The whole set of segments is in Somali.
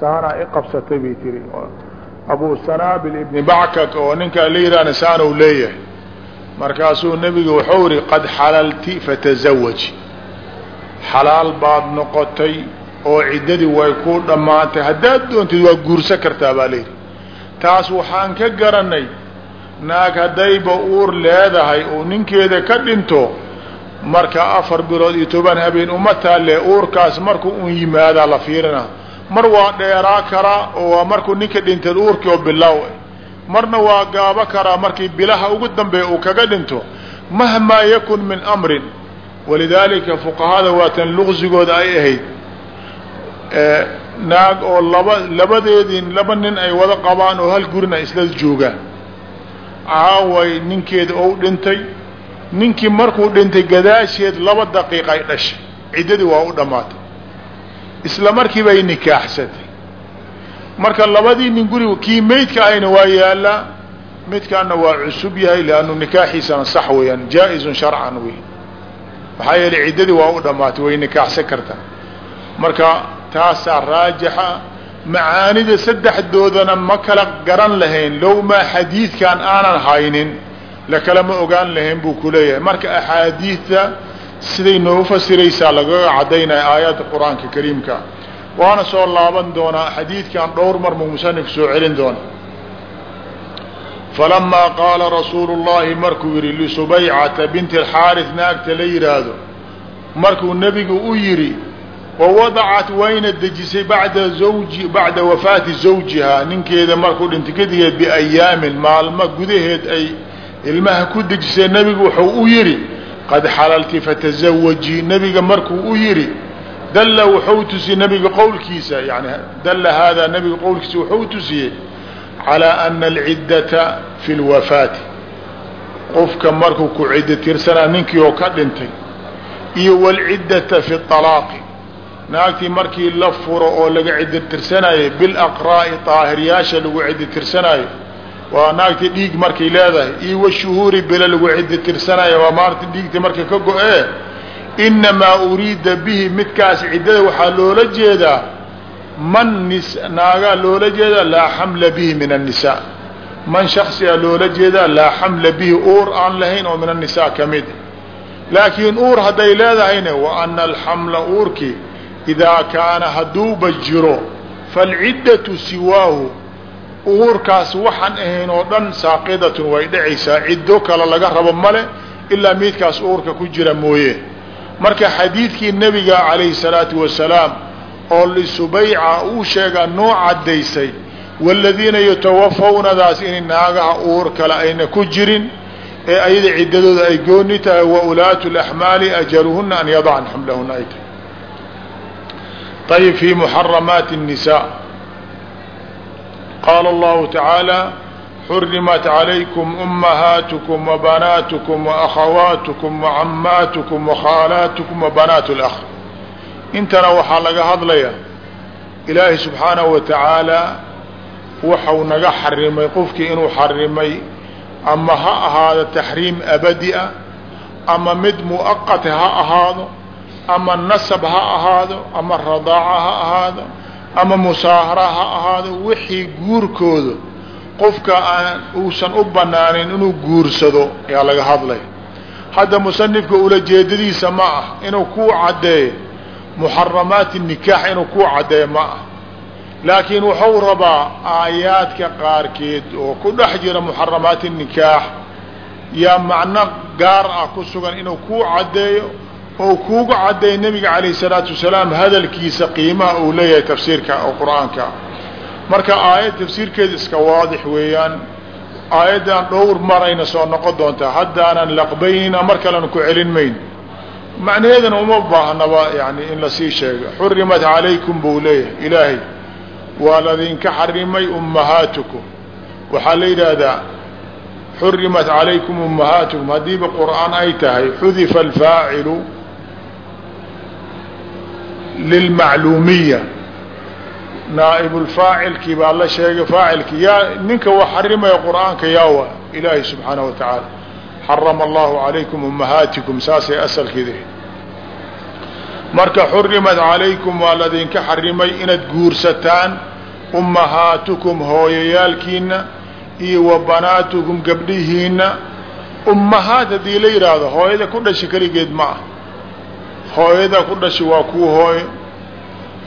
saanaa i qabsatay bay tiri. Abu sanaabil ibni backak oo ninkaa la yihahna saana u leeyahay. Markaasuu nebigu wuxuu ihi qad xalalti fatazawaji xalaal baad noqotay oo ciddadii way ku dhammaantay. Haddaad doontid waa guursan kartaa baa layidhi taas waxaan ka garanay naag haddayba uur leedahay oo ninkeeda ka dhinto marka afar bilood iyo toban habeen uma taalle uurkaas markuu un yimaadaa la fiirina mar waa dheeraa karaa oo waa markuu ninka dhintay uurkii oo bilaaw marna waa gaabo karaa markii bilaha ugu dambeeya uu kaga dhinto. Mahmaa yakun min amrin. Walidaalika fuqahada waatan luqsigooda ay ahayd. Naag oo laba labadeedii laba nin ay wada qabaan oo hal gurina isla joogaan. Caaway ninkeeda ou dhintay ninkii markuu dhintay gadaasheed laba daqiiqa ay dhashay. Ciddadii waa u dhammaatay. Isla markiiba ay nikaaxsatay. Marka labadii nin guriga kii maydka ahayna waa yaallaa midkaana waa cusub yahay liannu nikaaxiisana sax weeyaan jaa-izun sharcan wey maxaa yeelay ciddadii waa u dhammaatay way nikaaxsan kartaa. Marka taasaa raajixa macaanida saddexdoodana ma kala garan lahayn low maa xadiidkan aanan haynin lakalama ogaan lahayn buu ku leeyahay. Marka axaadiidta siday noogu fasiraysaa lagaga caddaynaya aayaadda qur'aanka kariimka. Waana soo laaban doonaa xadiidkan dhowr mar mu soo celin doona falamaa qaala rasuulu llahi markuu yidhi lisubaycata binti alxaaris naagta la yidhaahdo markuu nebigu u yidhi wawadacat wayna dejisay bada zawji bacda wafaati zawjihaa. Ninkeeda markuu dhintay kadigeed biayaamin maalmo gudaheed ay ilmaha ku dejisay nebigu wuxuu u yidhi qad xalalti fatazawajii nebiga markuu u yidhi dalla wuxuu tusiyey nebiga qowlkiisa. Yani dalla haadaa nebiga qowlkiisa wuxuu tusiyey calaa ana alciddata fi lwafaati qofka markuu ku ciddo tirsanaa ninkii oo ka dhintay iyo walciddata fi alaaqi naagtii markii la furo oo laga ciddo tirsanaayo bilaqraa'i daahiryaasha lagu ciddo tirsanaayo waa naagtii dhiig markay leedahay. Iyo washuhuuri bila lagu ciddo tirsanaayo waa maarta dhiigta marka ka go-ee. Inamaa uriida bihi midkaas ciddada waxaa loola jeedaa. Man nis naagaa loola jeedaa laa xamla bihi min annisaa man shaksigaa loola jeedaa laa xamla bihi. Uur aan lahayn oo min annisaa ka mid. Laakiin uur hadday leedahayna wa ana alxamla uurkii idaa kaana hadduuba jiro falciddatu siwaahu uurkaas waxaan ahayn oo dhan saaqidatun way dhacaysaa ciddo kale laga rabo male ilaa midkaas uurka ku jira mooye. Marka xadiidkii nebiga calayhi salaatu wasalaam oo lisubayca uu sheegaa noo caddaysay waaladiina yatawafawnadaas inay naagaha uur kale ayna ku jirin ee ayada ciddadooda ay gooni tahay wa ulaatu laxmaali ajaluhuna an yadacna xamlahuna ay tahay. Ayb fi muxaramaati الnisaa qaala allahu tacaala xurimat calaykum umahaatukum wabanaatukum waakhawaatukum wacammaatukum wakhaalaatukum wabanaat اlakh intana waxaa laga hadlaya ilaahi subxaanahu wa tacaala waxau naga xarimay qofkii inuu xarimay ama ha ahaado taxriim abadi ah ama mid muaqata ha ahaado ama nasab ha ahaado ama radaaca ha ahaado ama musaahara ha ahaado wixii guurkooda qofka aan uusan u banaanin inuu guursado ayaa laga hadlaya hadda musanifka ulajeedadiisa ma ah inuu kuu caddeeyo muxaramaati nikaax inuu kuu caddeeyo ma ah. Laakiin wuxuu rabaa aayaadka qaarkeed oo ku dhex jira muxaramaati nikaax yaa macno gaar ah ku sugan inuu kuu caddeeyo oo kuuga cadday nebiga calayh salaatu wasalaam hadalkiisa qiimaha uu leeyahay tafsiirka oo qur'aanka. Marka aayad tafsiirkeeda iska waadix weeyaan aayaddan dhowr marayna soo noqon doontaa. Haddaanan laqbaynina mar kalena ku celin mayn. Macnaheedana uma baahnaba yani in la sii sheego. Xurimat calaykum buu leeyahay ilaahay waa ladinka xarimay ummahaatukum. Waxaa la yidhaahdaa xurimat calaykum ummahaatukum. Haddiiba qur'aan ay tahay xudifa alfaacilu lilmacluumiya naaibulfaacilkii baa la sheegay faacilkii yaa ninka wax xarimaya qur'aanka yaawa ilaahi subxaanahu wa tacaala xarama allahu calaykum ummahaatikum saasay asalkeeda marka xurimat calaykum waa ladinka xarimay inaad guursataan ummahaatukum hooyayaalkiina iyo wa banaatukum gabdhihiina ummahaat haddii la yidhaahdo hooyada ku dhasha keligeed ma ah hooyada ku dhasha waa kuu hooyo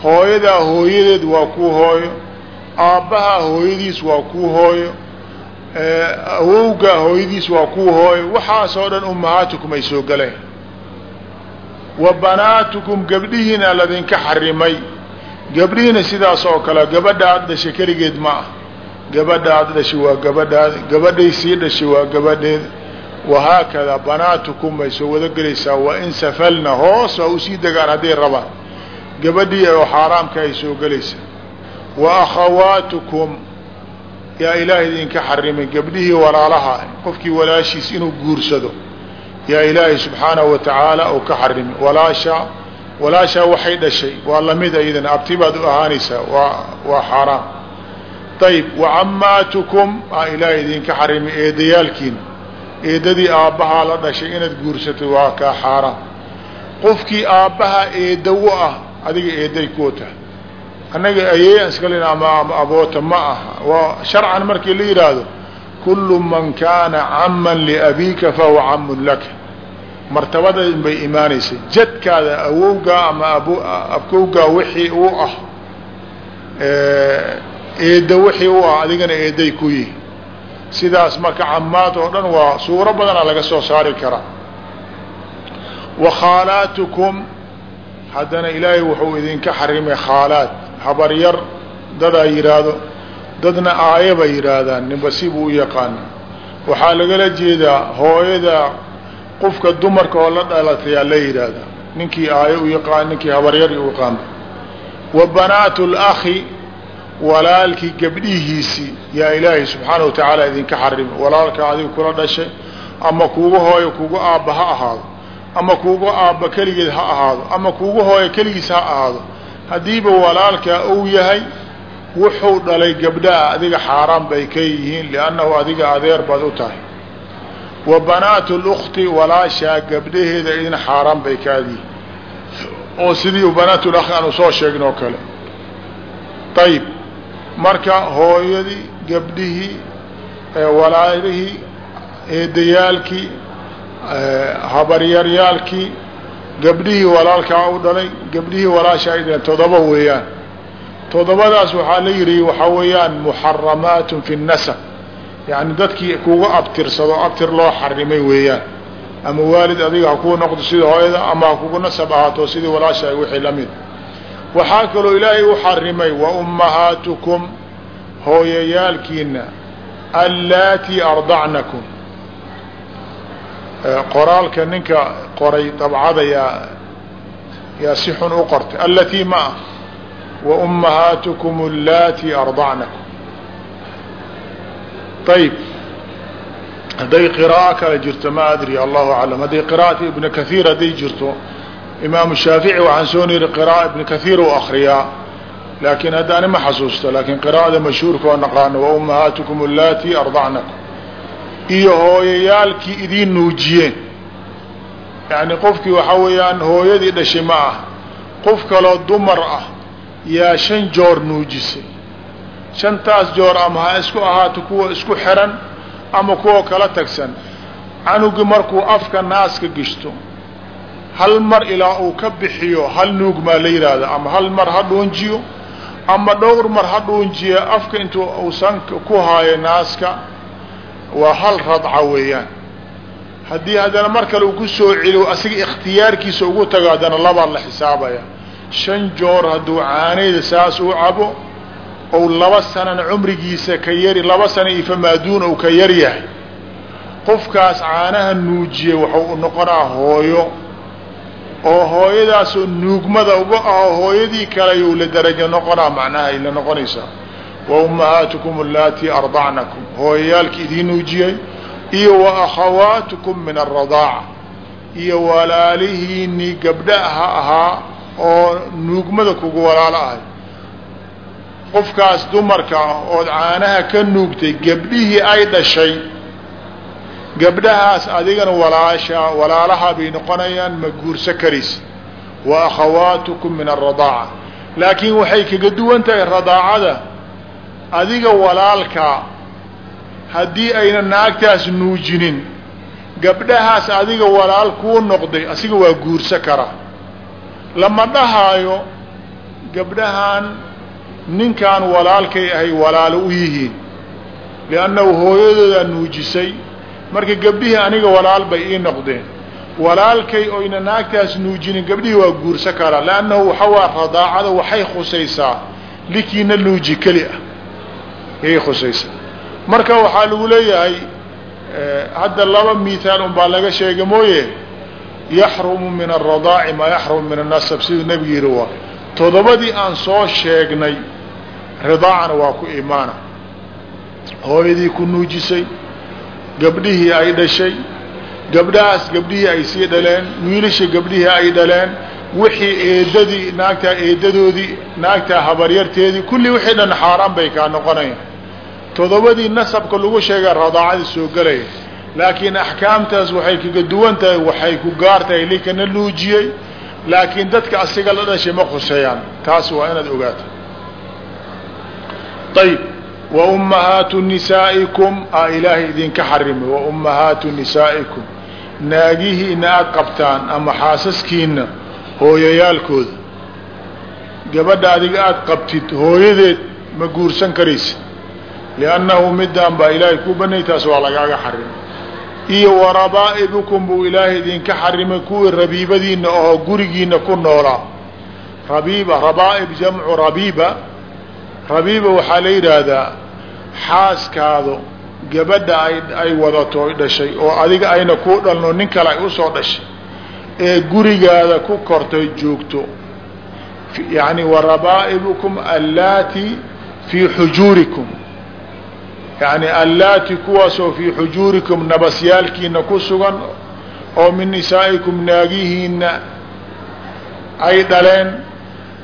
hooyadaa hooyadeed waa kuu hooyo aabbahaa hooyadiis waa kuu hooyo awowgaa hooyadiis waa kuu hooyo waxaasoo dhan ummahaatukum ay soo galeen. Wa banaatukum gabdhihiina ladinka xarimay. Gabdhihiina sidaas oo kale gabadha aad dhashay keligeed ma ah. Gabadha aad dhashay waa gabadhaada gabadhay sii dhashay waa gabadheeda wahaakada banaatukum bay soo wada gelaysaa wa in safalna hoos waa u sii degaan hadday rabaan gabadhii oo xaaraamka ay soo gelaysaa wa akhawaatukum yaa ilaahay idinka xarimay gabdhihii walaalaha qofkii walaashiis inuu guursado yaa ilaahay subxaanahu wa tacaala uu ka xarimay walaashaa walaashaa waxay dhashay waa la mid ayadana abti baad u ahaanaysaa waa waa xaaraam ayib wacammaatukum aa ilaahay idinka xarimay eedayaalkiina eedadii aabbahaa la dhashay inaad guursatay waa kaa xaaraam qofkii aabbaha eedda u ah adiga eedday kuwa tahay annaga ayeeyaan iska lena ama aboota ma aha. Waa sharcan markii la yidhaahdo kullu man kaana caman liabiika fahuwa camun laka. Martabadan bay imaanaysa jadkaada awowgaa ama abkowgaa wixii u ah eedda wixii u ah adigana eedday ku yihi sidaas marka camaad oo dhan waa suuro badana laga soo saari karaa wa khaalaatukum haddana ilaahay wuxuu idinka xarimay khaalaad. Habaryar dadaa yidhaahdo dadna aaya bay yidhaahdaan ninba si buu u yaqaana waxaa lagala jeedaa hooyada qofka dumarka oo la dhalatayaa la yidhaahdaa ninkii aayo u yaqaan ninkii habaryar u yaqaano wa banaatu lakhi walaalkii gabdhihiisii yaa ilaahay subxaana wa tacaala idinka xarimay walaalka adiga kula dhashay ama kuuga hooyo kuuga aabba ha ahaado ama kuuga aabba keligeed ha ahaado ama kuuga hooyo keligiis ha ahaado. Haddiiba walaalkaa uu yahay wuxuu dhalay gabdhaha adiga xaaraan bay ka yihiin liannahu adiga adeer baad u tahay. Wa banaatu lukti walaashaa gabdhaheeda idin xaaraan bay kaadiyihin oo sidii banaatulakhi aanu soo sheegin oo kale. Ayib marka hooyadii gabdhihii walaalihii eedayaalkii habaryaryaalkii gabdhihii walaalkaa u dhalay gabdhihii walaashaa idin todoba weeyaan. Todobadaas waxaa la yidhi waxaa weeyaan muxaramaatun fi nasab. Yani dadkii kuga abtirsado abtir loo xarimay weeyaan. Ama waalid adiga ha kuu noqdo sida hooyada ama ha kugu nasab ahaato sidii walaasha wixii la mid waxaa kaloo ilaahay u xarimay wa ummahaatukum hooyayaalkiina allaatii ardacnakum. Qoraalka ninka qoray dabcada yaa yaa si xun u qortay. Allatii ma ah wa ummahaatukum allaatii ardacnakum. Ayib hadday qiraa'o kale jirto ma adri allahu aclam. Hadday qira'ati ibna kathiir hadday jirto imaamu shaafici waxaan soo niri qira'a ibna kathiir u akriyaa laakiin hadda ani xasuusto laakiin qiraa'ada mashhuurka oo naqaano wa ummahaatukum allaatii ardacnakum iyo hooyayaalkii idiin nuujiyeen. Yacni qofkii waxaa weeyaan hooyadii dhashay ma ah. Qof kaloo dumar ah yaa shan joor nuujisay shantaas joor ama ha isku ahaato kuwa isku xiran ama kuwa kala tagsan. Canugi markuu afka naaska gishto hal mar ilaa uu ka bixiyo hal nuug maa la yidhaahda ama hal mar ha dhuunjiyo ama dhowr mar ha dhuunjiya afka intuu uusan ku haayo naaska waa hal radca weeyaan. Haddii haddana mar kale uu ku soo celiyo asiga ikhtiyaarkiisa ugu tago haddana labaa la xisaabaya. Shan joor hadduu caanayda saas u cabo ou laba sanana cumrigiisa ka yari laba sana iyo famaaduun ou ka yar yahay qofkaas caanaha nuujiya waxau noqonaa hooyo oo hooyadaasoo nuugmada uga aho hooyadii kale you la darajo noqonaa macnaha ay la noqonaysaa. Wa ummahaatukum allaatii ardacnakum hooyayaalki idiin nuujiyay iyo wa akhawaatukum min alradaaca iyo walaalihiinii gabdhaha ahaa oo nuugmada kugu walaalo ahay. Qofkaas dumarka ah ood caanaha ka nuugtay gabdhihii ay dhashay gabdhahaas adigana walaasha walaalaha bay noqonayaan ma guursa karaysa wa akhawaatukum min aradaaca laakiin waxay kaga duwan tahay radaacada adiga walaalkaa haddii ayna naagtaas nuujinin. Gabdhahaas adiga walaal kuu noqday asiga waa guursa kara. Lama dhahaayo gabdhahan ninkaan walaalkay ahay walaalo u yihiin liannahu hooyadoodaa nuujisay marka gabdhihii aniga walaal bay ii noqdeen. Walaalkay oyna naagtaas nuujinin gabdhihii waa guursa karaa leannahu waxawaa radaacada waxay khusaysaa. Likiina nuuji keli ah. Yay khusaysaa. Marka waxaa lagu leeyahay hadda laba mithaal unbaa laga sheega mooye yaxrumu min aradaaci maa yaxrumu min anasab siduu nebigu yihi waa toddobadii aan soo sheegnay ridaacana waa ku imaana hooyadii ku nuujisay gabdhihii ay dhashay gabdhahaas gabdhihii ay sii dhaleen wiilasha gabdhihii ay dhaleen wixii eedadii naagtaa eedadoodii naagtaa habaryarteedii kulli wixii dhan xaaraan bay kaa noqonayaan. Toddobadii nasabka lagu sheega radaacadii soo gelaya laakiin axkaamtaas waxay kaga duwan tahay waxay ku gaar tahay likana nuujiyey laakiin dadka asiga la dhashay ma khuseeyaan taas waa inaad ogaato ayb wa ummahaatu nisaa'ikum a ilaahay idinka xarimay. Wa ummahaatu nisaa'ikum. Naagihiina aad qabtaan ama xaasaskiina hooyayaalkooda gabadha adiga aada qabtid hooyadeed ma guursan karaysa liannahu midaan baa ilaahay ku banay taas waa lagaaga xarimay. Iyo warabaa'ibukum buu ilaahay idinka xarimay kuwii rabiibadiina oo gurigiina ku noolaa. Rabiiba rabaa'ib jamcu rabiiba rabiiba waxaa la yidhaahdaa xaaskaado gabadha ay wadato ay dhashay oo adiga ayna kuu dhalno nin kale ay u soo dhashay ee gurigaada ku kortay joogto. Yani warabaa'ibukum allaati fii xujuurikum. Yani allaati kuwaasoo fii xujuurikum nabasyaalkiina ku sugan oo min nisaa'ikum naagihiina ay dhaleen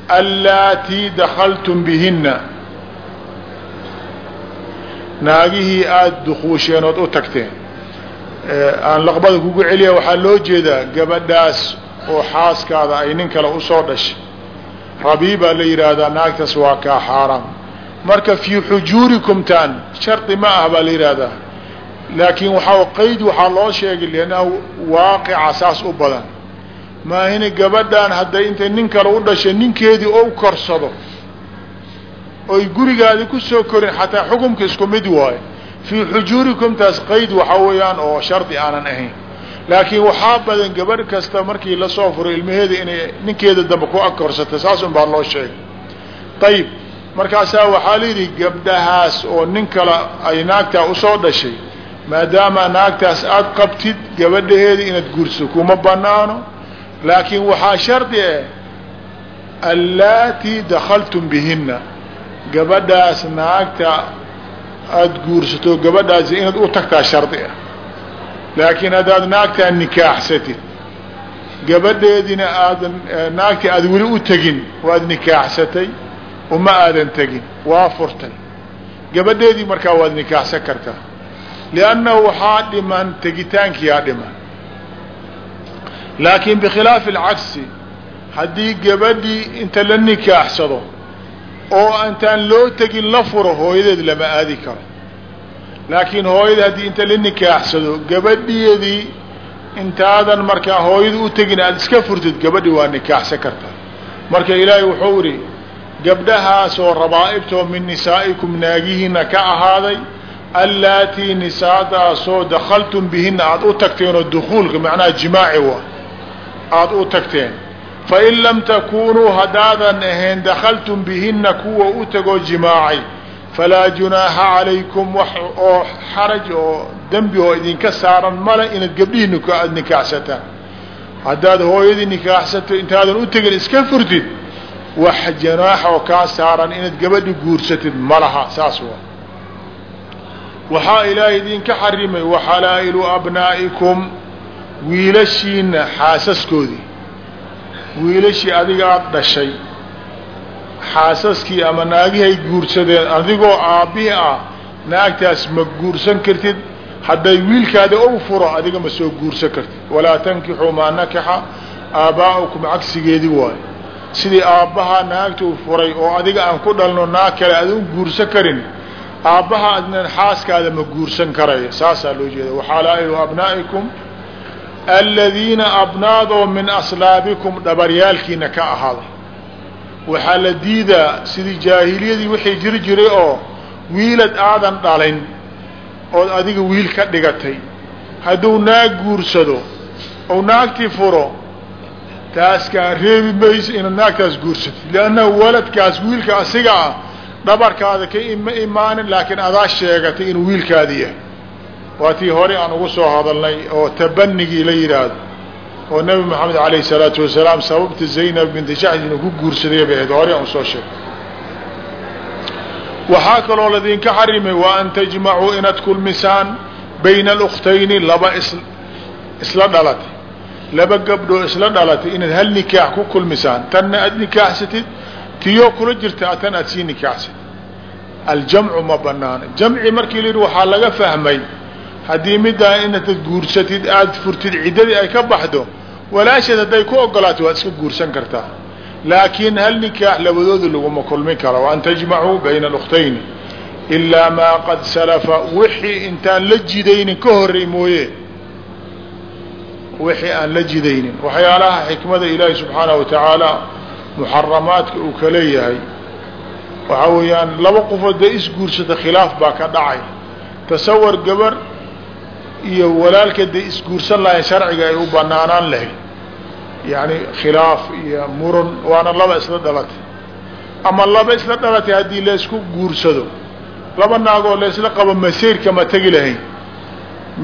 allaati dakaltum bihinna naagihii aada dukuusheen ood u tagteen. Aan laqbada kugu celiya waxaa loo jeedaa gabadhaas oo xaaskaada ay nin kale u soo dhashay. Rabiibaa la yidhaahdaa naagtaas waa kaa xaaraam. Marka fii xujuurikum taan shardi ma ah baa la yidhaahdaa. Laakiin waxaa qayd waxaa loo sheegay liannahu waaqica saas u badan. Maahina gabadhaan hadday intay nin kale u dhashay ninkeedii ou korsado oy gurigaadi ku soo korin xataa xukumka isku mid waayo fii xujuurikum taas qayd waxaa weeyaan oo shardi aanan ahayn. Laakiin waxaa badan gabadh kasta markii la soo furo ilmaheeda inay ninkeeda dambe ku akorsata saas un baa loo sheegay. Ayib markaasaa waxaa layidhi gabdhahaas oo nin kale ay naagtaa u soo dhashay maadaama naagtaas aad qabtid gabadhaheeda inaad gurso kuma banaano laakiin waxaa shardi ah allaati dakaltum bihina gabadhaas naagta aada guursato gabadhaasi inaad u tagtaa shardi ah laakiin haddaad naagtaa nikaaxsatid gabadheedina aadan naagtii aada weli u tegin waad nikaaxsatay uma aadan tegin waa furtay. Gabadheedii markaa waad nikaaxsan kartaa. Liannahu waxaa dhiman tegitaankiyaa dhiman. Laakiin bikhilaafi alcagsi haddii gabadhii inta la nikaaxsado oo intaan loo tegin la furo hooyadeed lama aadi karo. Laakiin hooyada haddii inta la nikaaxsado gabadheedii intaadan markaa hooyada u tegin aada iska furtid gabadhi waa nikaaxsan kartaa. Marka ilaahay wuxuu idhi gabdhahaasoo rabaa'ibtoo min nisaa'ikum naagihiina ka ahaaday allaatii nisaadaasoo dakaltum bihinna aada u tagteenoo dukuulka macnaha jimaaci waa aada u tagteen fain lam takunuu haddaadan ahayn dakaltum bihinna kuwa u tagoo jimaacay falaa junaaha calaykum wax oo xaraj oo dembi oo idinka saaran male inaad gabdhihiina aada nikaaxsataan haddaad hooyadii nikaaxsato intaadan u tegin iska furtid wax janaax oo kaa saaran inaad gabadhi guursatid ma laha saas waa waxaa ilaahay idinka xarimay waxalaa'ilu abnaa'ikum wiilashiina xaasaskoodii wiilashii adiga aada dhashay xaasaskii ama naagihay guursadeen adigoo aabbihii ah naagtaas ma guursan kartid. Hadday wiilkaada ou furo adiga ma soo guursan kartid. Walaa tankixuu maa nakaxa aabaa'ukum cagsigeedii waayo sidii aabbahaa naagta u furay oo adiga aan ku dhalno naag kale aad u guursan karin aabbaha adnan xaaskaada ma guursan karaya. Saasaa loo jeeda waxalaa'ilu abnaa'ikum aladiina abnaadoo min aslaabikum dhabaryaalkiina ka ahaaday waxaa la diidaa sidii jaahiliyadii wixii jiri jiray oo wiilad aadan dhalin ood adiga wiil ka dhigatay. Hadduu naag guursado ou naagtii furo taas kaa reebi mayso inaad naagtaas guursatid. Liannahu waladkaas wiilka asiga ah dhabarkaada ka ima imaanin laakiin adaa sheegatay inuu wiilkaadi yahay waa tii hore aan ugu soo hadalnay oo tabanigii la yidhaahdo oo nebi moxamed alayh salaatu wasalaam sababta zaynab binti jaxsh ku guursaday bay ahayd hore aan u soo sheegay. Waxaa kaloo ladinka xarimay wa an tajmacuu inaad kulmisaan bayna alukhtayni laba isla dhalatay laba gabdhoo isla dhalatay inaad hal nikaax ku kulmisaan tanna aad nikaaxsatid tiyoo kula jirta tan aad sii nikaaxsatid. Aljamcu ma banaana jamci markii la yidhi waxaa laga fahmay haddii middaa inaad guursatid aada furtid ciddadii ay ka baxdo walaasheed hadday ku ogolaato waad iska guursan kartaa. Laakiin hal nikaax labadooda laguma kulmin karo. An tajmacuu bayna alukhtayni ilaa maa qad salafa. Wixii intaan la jidaynin ka horey mooye. Wixii aan la jidaynin. Waxyaalaha xikmada ilaahi subxaanahu wa tacaala muxaramaadka uu ka leeyahay. Waxaa weeyaan laba qofood dee isguursata khilaaf baa ka dhacay. Tasawar gabar iyo walaalkeed day isguursan lahayn sharciga ay u banaanaan lahayd yani khilaaf iyo muran waana laba isla dhalatay. Ama laba isla dhalatay haddii laysku guursado laba naagoo laysla qabo masiirka ma tegi lahayn.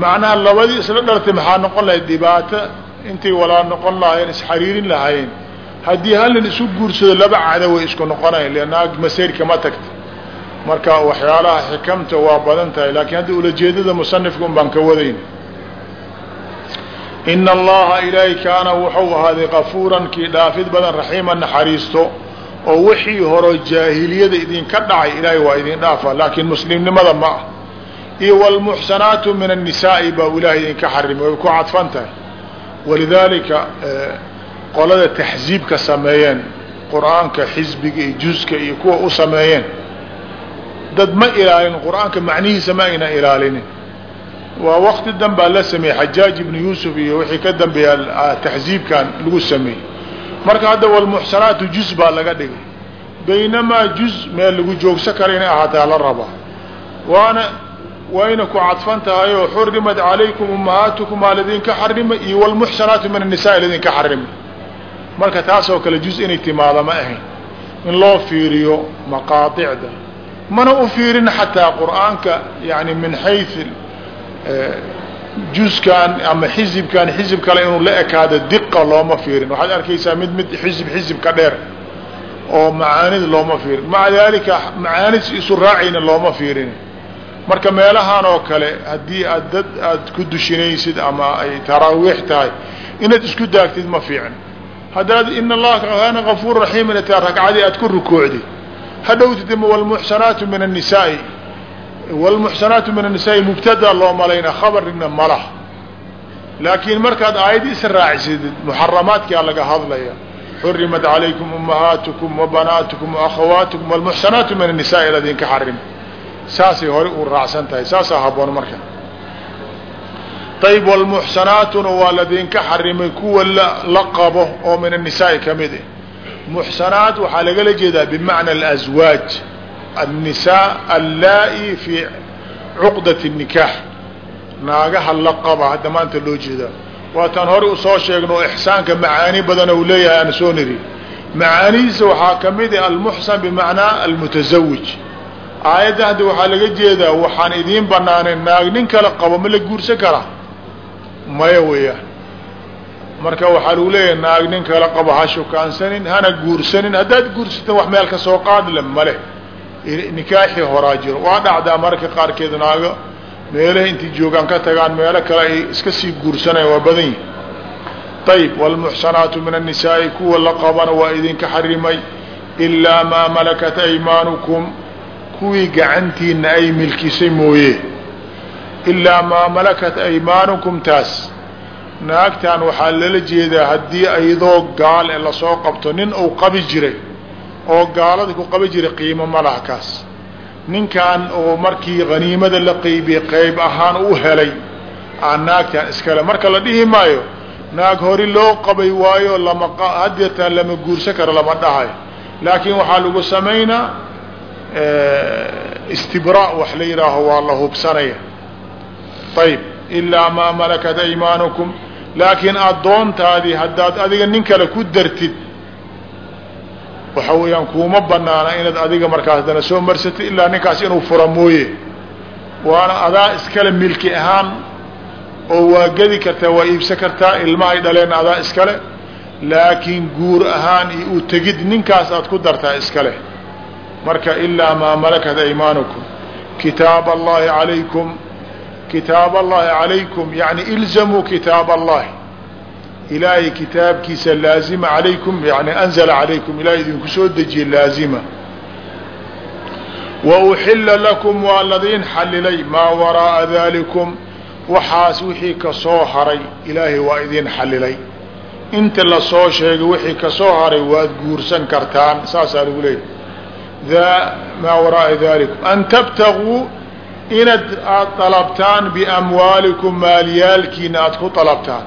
Macnaha labadii isla dhalatay maxaa noqon lahayd dhibaato intay walaa noqon lahaayeen isxariirin lahaayeen haddii halin isu guursado laba cada way isku noqonayn naag masiirka ma tagta marka waxyaalaha xikamta waa badan tahay laakiin hadda ulajeedada musanifka un baan ka wadayn. Ina allaha ilaahay kaana wuxuu ahaaday kafuuran kii dhaafid badan raxiima naxariisto oo wixii horo jaahiliyada idinka dhacay ilaahay waa idin dhaafa laakiin muslimnimada ma ah iyo wlmuxsanaatu min annisaai baa ilahay idinka xarimay way ku cadfan tahay. Walidaalika qolada taxziibka sameeyeen qur'aanka xisbiga iyo juska iyo kuwa u sameeyeen dad ma ilaalin qur'aanka macnihiisa ma ayna ilaalinin. Waa wakti dan baa la sameeyey xajaaj ibnu yuusuf iyo wixii ka dambeeya taxziibkan lagu sameeyey. Marka hadda walmuxsanaatu juz baa laga dhigay. Baynamaa juz meel lagu joogsan kara inay ahaataa la rabaa waana wayna ku cadfan tahay oo xurimat calaykum ummahaatukum aa ladinka xarimay iyo walmuxsanaatu min annisaa ladinka xarimay marka taasoo kale juz inay timaada ma ahayn. In loo fiiriyo maqaaicda mana u fiirin xataa qur'aanka yani min xay juskan ama xizibkan xizib kale inuu la ekaado diqa looma fiirin. Waxaad arkaysaa mid mid xizib xizib ka dheer oo macaanida looma fiirin. Maca dalika macaanidsi isu raacayna looma fiirin marka meelahan oo kale haddii aad dad aad ku dushinaysid ama ay taraawiix tahay inaad isku daagtid ma fiicin. Haddaad in allaha kaana gafuur raxiim ina taa ragcadii aad ku rukuucdid hadhowtid wlmuxsanaatu min annisaai. Wlmuxsanaatu min annisaai mubtada loo malayna khabarina malah. Laakiin markaad aayadii is raacisidid muxaramaadkaa laga hadlaya xurimat calaykum ummahaatukum wabanaatukum waakhawaatukum wlmuxsanaatu min annisaai ladinka xarim saasay hore u raacsan tahay saasaa haboon marka. Ayb wlmuxsanaatuna waa ladinka xarimay kuwa la qabo oo min annisaai ka mid ah muxsanaat waxaa lagala jeedaa bimacna alaswaaj annisaa allaa-i fi cuqdati nikaax naagaha la qaba hadda maanta loo jeedaa. Waataan hore u soo sheegno ixsaanka macaani badan uu leeyahay aan soo niri. Macaanihiisa waxaa ka mid ah almuxsan bimacnaa almutasawij aayadda hadda waxaa laga jeedaa waxaan idiin banaanayn naag nin kale qabo ma la guursan karaa? Maya weeyaan marka waxaa lagu leeyahay naag nin kala qabo ha shukaansanin hana guursanin haddaad guursata wax meel ka soo qaadle male nikaaxii horaa jiro waa dhacdaa mararka qaarkeed naago meelaha intay joogaan ka tagaan meelo kale ay iska sii guursanayaan waa badan yihin ayb wاlmuxsanaatu min الnisaa'i kuwa la qabana waa idinka xarimay ilaa maa malakat aymaanukum kuwii gacantiina ay milkisay mooye ilaa maa malakat aymaanukum taas naagtan waxaa lala jeedaa haddii iyadoo gaal e la soo qabto nin uu qabi jiray oo gaalada ku qabi jiray qiimo ma kaas. Ninkan oo markii haniimada la qeybiyey qeyb ahaan u helay aan naagtan iskale marka la dhihi maayo naag hori loo qabay waayo lama hadeertaan lama guursan karo lama dhahayo laakiin waxaa lagu samaynaa istibraa wax la yidhaaho waa la hubsanaya. Ayb ilaa maa malakat aymaanukum laakiin addoontaadii haddaad adiga nin kale ku dartid waxa weeyaan kuuma banaana inaad adiga markaas dana soo marsatid ilaa ninkaas inuu fura mooye. Waana adaa iskale milki ahaan oo waa gedi kartaa waa iibsan kartaa ilmahay dhaleen adaa iskale. Laakiin guur ahaan iyo u tegid ninkaas aad ku dartaa iskale. Marka ilaa maa malakat aymaanukum kitaab allahi alaykum kitaab allahi calaykum yani ilzamuu kitaab allahi ilaahay kitaabkiisa laazima calaykum yani anzala calaykum ilahay idinku soo dejiye laazima. Wa uxila lakum waa ladiin xalilay maa waraa'a dalikum waxaas wixii ka soo haray ilaahay waa idin xalilay inta la soo sheegay wixii ka soo haray waad guursan kartaan saasaa lagu tabtaguu inaad aad dalabtaan biamwaalikum maalyaalkiina aad ku dalabtaan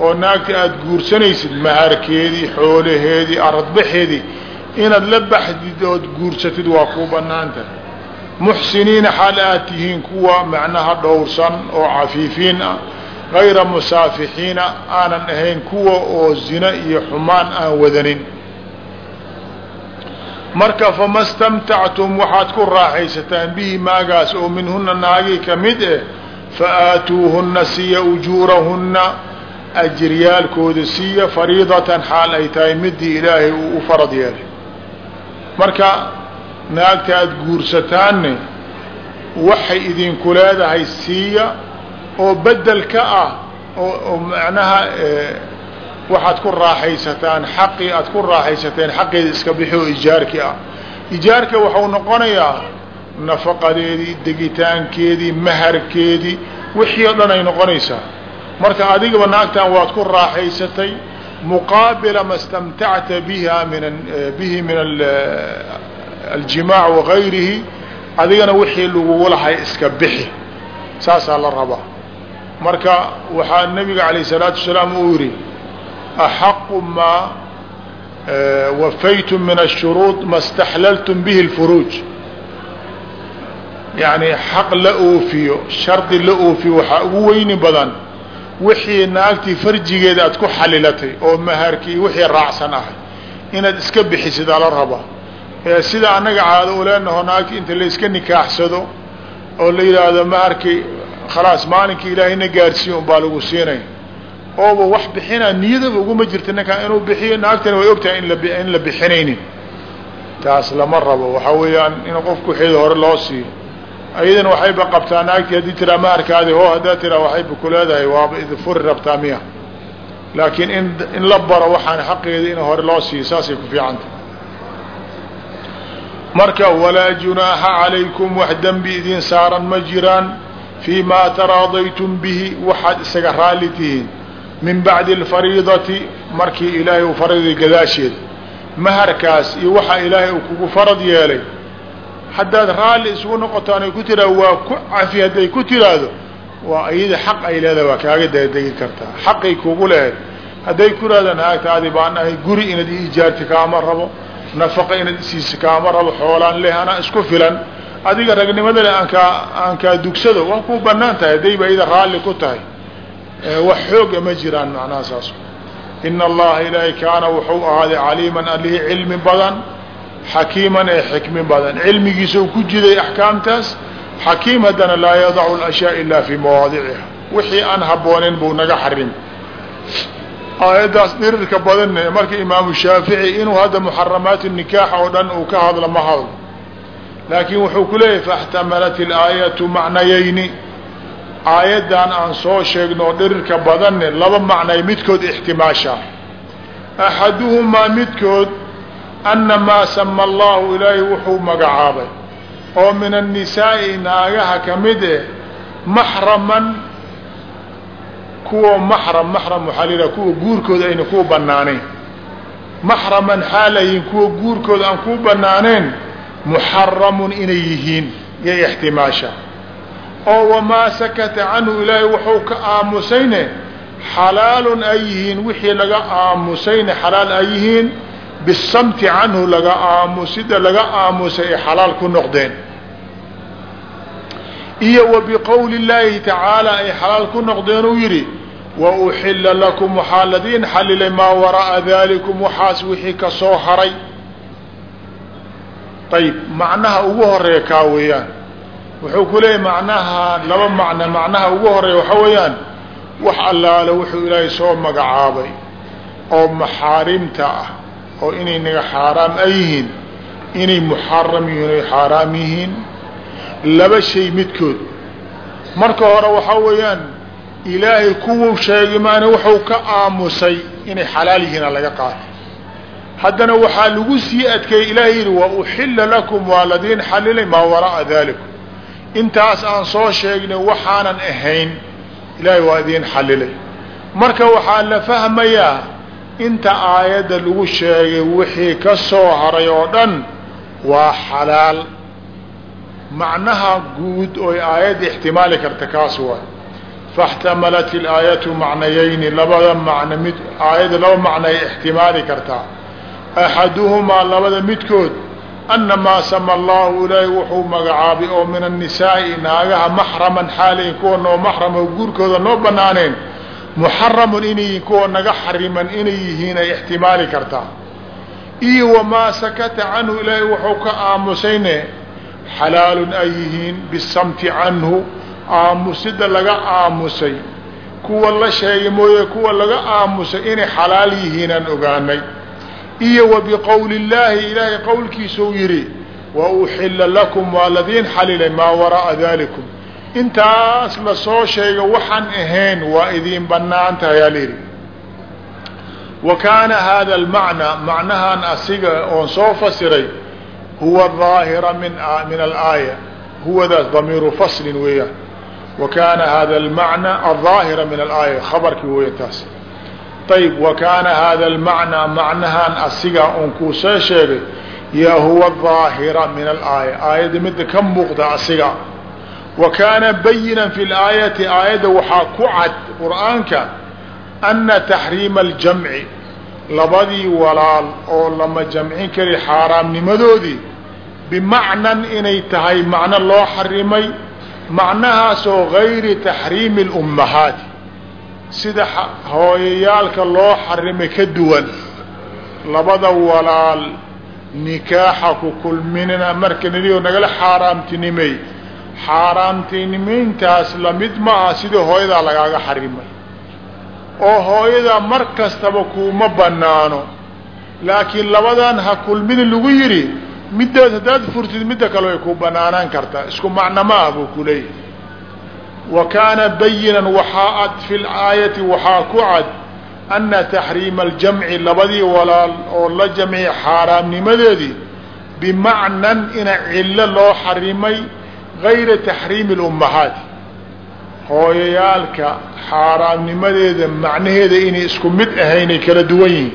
oo naagta aada guursanaysid maharkeedii xoolaheedii aradbaxeedii inaad la baxdid ood guursatid waa kuu banaantahay muxsiniina xaal aad tihiin kuwa macnaha dhowrsan oo cafiifiin ah gayra musaafixiina aanan ahayn kuwa oo zina iyo xumaan aan wadanin marka fama stamtactum waxaad ku raaxaysataan bihi maagaas oo minhuna naagii ka mid eh fa aatuuhunna siya ujuurahunna ajiryaalkooda siiya fariidatan xaal ay tahay midii ilaahay uu u farad yeelay. Marka naagta aada guursataanne waxay idinku leedahay siiya oo bedel ka ah oo macnaha waxaad ku raaxaysataan xaqii aad ku raaxaysateen xaqeeda iska bixi oo ijaarkii ah. Ijaarka waxau noqonayaa nafaqadeedii degitaankeedii maharkeedii wixii oo dhan ay noqonaysaa. Marka adigaba naagtan waad ku raaxaysatay muqaabila ma stamtacta biha min bihi min aljimaac wagayrihi adigana wixii lagugu lahay iska bixi. Saasaa la rabaa. Marka waxaa nabiga alayh salaatu wasalaam uu yihi axaqu maa wafaytum min ashuruud ma staxlaltum bihi lfuruuj yani xaq la oofiyo shardi la oofiyo waxaa ugu weyni badan wixii naagtii farjigeeda aad ku xalilatay oo maharkii wixii raacsan ahay inaad iska bixisid ala rabaa sida annaga caado uleenaho naagti inta la iska nikaaxsado oo la yidhaahdo maharkii khalaas maalinkii ilaahayna gaarsiiya un baa lagu siinay ooba wax bixinaa niyadaba uguma jirta ninkaan inuu bixiyo naagtana way ogtahay in la bixinaynin. Taas lama rabo. Waxaa weeyaan in qofku wixeeda hore loo siiyo. Ayadana waxayba qabtaa naagtii haddii tiraa maharkaadi ho haddaa tiraa waxayba ku leedahay waaba idfuri rabtaa miya. Laakiin in in la baro waxaan xaqeeda in hore loo siiyo saasay ku fiicanta marka walaa junaaxa calaykum wax dembi idin saaran ma jiraan fii maa taraadaytum bihi waxaad isaga raalli tihiin min bacdi alfariidati markii ilaahay uu faraday gadaasheeda. Maharkaas iyo waxaa ilaahay uu kugu farad yeelay. Haddaad raalli isugu noqotaan ay ku tiraa waa ku cafi hadday ku tiraahdo waa iyada xaq ay leedahay waa kaaga dadegi kartaa. Xaqay kugu lehed hadday ku rahdaan haagtaadi baan ahay guri inaad i ijaarti kaama rabo nafaqa inaad isiisa kaama rabo xoolaan leh anaa isku filan. Adiga ragnimadale aankaa aan dugsado waa ku bannaan tahay haddayba iyada raalli ku tahay wax xooga ma jiraan macnaha saas. Ina allaha ilaahay kaana wuxuu ahaaday caliiman alihi cilmi badan xakiiman ee xikmi badan. Cilmigiisa uu ku jiday axkaamtaas xakiim haddana laa yadacu lashyaa ilaa fii mawaadiciha wixii aan habbooneyn buu naga xarim aayaddaas dhirirka badanne marka imaamu shaafici inuu hadda muxaramaat nikaax oo dhan uu ka hadlo ma hadlo laakiin wuxuu ku leeyahy faاxtamalat ilaayatu macnayayni aayaddan aan soo sheegno dhirirka badanne laba macnay midkood ixtimaasha. Axaduhumaa midkood ana maa sama allahu ilaahay wuxuu magacaabay. Oo min annisaa'i naagaha ka mid eh maxraman kuwa maxram maxram waxaa la yidhaha kuwa guurkooda ayna kuu banaanayn maxraman xaalayihin kuwa guurkooda aan kuu banaanayn muxaramun inay yihiin yay ixtimaasha oo wamaa sakata canhu ilaahay wuxuu ka aamusayne xalaalun ay yihiin wixii laga aamusayne xalaal ay yihiin bisamti canhu laga aamusida laga aamusay ay xalaal ku noqdeen. Iyo wa biqowli llaahi tacaala ay xalaal ku noqdeen uu yidhi wa uxila lakum waxaa ladiin xalilay maa wara'a dalikum waxaas wixii ka soo haray. Ayb macnaha ugu horreeya kaa weeyaan wuxuu ku leeyahy macnaha laba macno macnaha ugu horreeya waxaa weeyaan wax allaale wuxuu ilaahay soo magacaabay oo maxaarimta ah oo inay naga xaaraam ay yihiin inay muxaram yihiin oy xaaraam yihiin laba shay midkood. Marka hore waxaa weeyaan ilaahay kuwuu sheegay maana wuxuu ka aamusay inay xalaal yihiina laga qaatay haddana waxaa lagu sii adkeeyey ilaahay yidhi wa uxilla lakum waa ladiin xalilay maa wara'a dalikum intaas aan soo sheegnay waxaanan ahayn ilaahay waa idiin xalilay marka waxaa la fahmayaa inta aayadda lagu sheegay wixii ka soo haray oo dhan waa xalaal. Macnaha guud oy aayadda ixtimaali karta kaas waay faاxtamalat ilaayatu macnayayni labada macno mid aayadda laba macno ay ixtimaali kartaa. Axaduhumaa labada midkood ana maa sama allahu ilaahay wuxuu magacaabay oo min annisaa'i naagaha maxraman xaalayin kuwa noo maxram oo guurkooda noo banaaneen muxaramun inay kuwa naga xariman inay yihiin ay ixtimaali kartaa iyo wamaa sakata canhu ilaahay wuxuu ka aamusayne xalaalun ay yihiin bisamti canhu aamusida laga aamusay kuwa la sheegay mooye kuwa laga aamusay inay xalaal yihiinaan ogaanay iyo wa biqowli illaahi ilaahay qowlkiisuu yidhi wa uxilla lakum waa ladiin xalilay maa wara'a dalikum intaas la soo sheega waxaan ahayn waa idiin bannaan tahay yaa layidhi wa kaana hada almacnaa macnahan asiga oon soo fasiray huwa aahira min alaaya huwadaas damiiru faslin weeyaan. Wa kaana hada almacna alظaahira min alaaya khabarkii weya taas ayb wa kaana hada almacnaa macnahan asiga un kuu soo sheegay yaa huwa aahira min alaaya aayadda midda ka muuqda asiga wa kaana bayinan fi laayati aayadda waxaa ku cad qur'aanka ana taxriima aljamci labadii walaal oo lama jamcin kari xaaraamnimadoodii bimacnan inay tahay macno loo xarimay macnahaasoo gayri taxriimi اlummahaati sida hooyayaalka loo xarimay ka duwan. Labada walaal nikaaxa ku kulminina marka nidhigo nagala xaaraamtinimay. Xaaraamtinimayntaas la mid maaha sidii hooyadaa lagaaga xarimay. Oo hooyadaa mar kastaba kuuma banaano laakiin labadan ha kulmini lagu yidhi middaas haddaad furtid midda kale way ku banaanaan kartaa. Isku macno ma ah buu ku leeyahay wa kaana bayinan waxaa ad fi laayati waxaa ku cad ana taxriima aljamci labadii walaal oo la jamciya xaaraamnimadeedii bimacnan ina cillo loo xarimay gayra taxriimi lummahaati hooyayaalka xaaraamnimadeeda macnaheeda inay isku mid ahaynay kala duwan yihiin.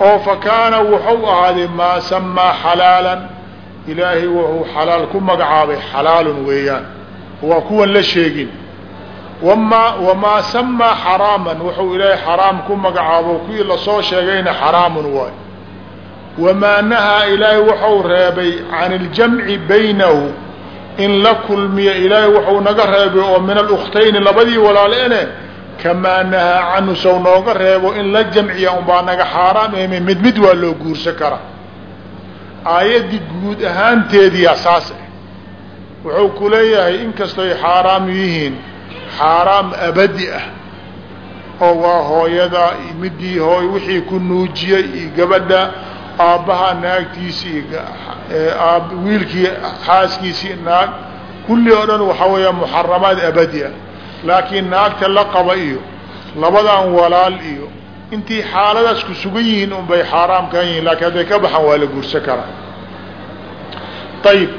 Oo fa kaana wuxuu ahaaday maa samaa xalaalan ilaahay wuxuu xalaal ku magacaabay xalaalun weeyaan waa kuwan la sheegin. Wama wamaa samaa xaraaman wuxuu ilaahay xaraam ku magacaabo kuwii la soo sheegayna xaraamun waay. Wamaa nahaa ilaahay wuxuu reebay can iljamci baynahu in la kulmiyo ilaahay wuxuu naga reebay oo min alukhtayni labadii walaaleene kamaa nahaa canhu sow nooga reebo in la jamciya unbaa naga xaaraam eme mid mid waa loo guursan karaa. Aayaddii guud ahaanteediyaa saas ah wuxuu ku leeyahay inkastoy xaaraam yihiin xaaraam abadi ah oo waa hooyada midii hooy wixii ku nuujiyey iyo gabadha aabbaha naagtiisi iyo wiilkii xaaskiisii naag. Kulli oo dhan waxaa weeya muxaramaad abadi ah. Laakiin naagta la qaba iyo labadan walaal iyo intii xaaladaas ku sugan yihiin unbay xaaraam kan yihiin laakiin hadday ka baxaan waa la guursan karaa. Ayib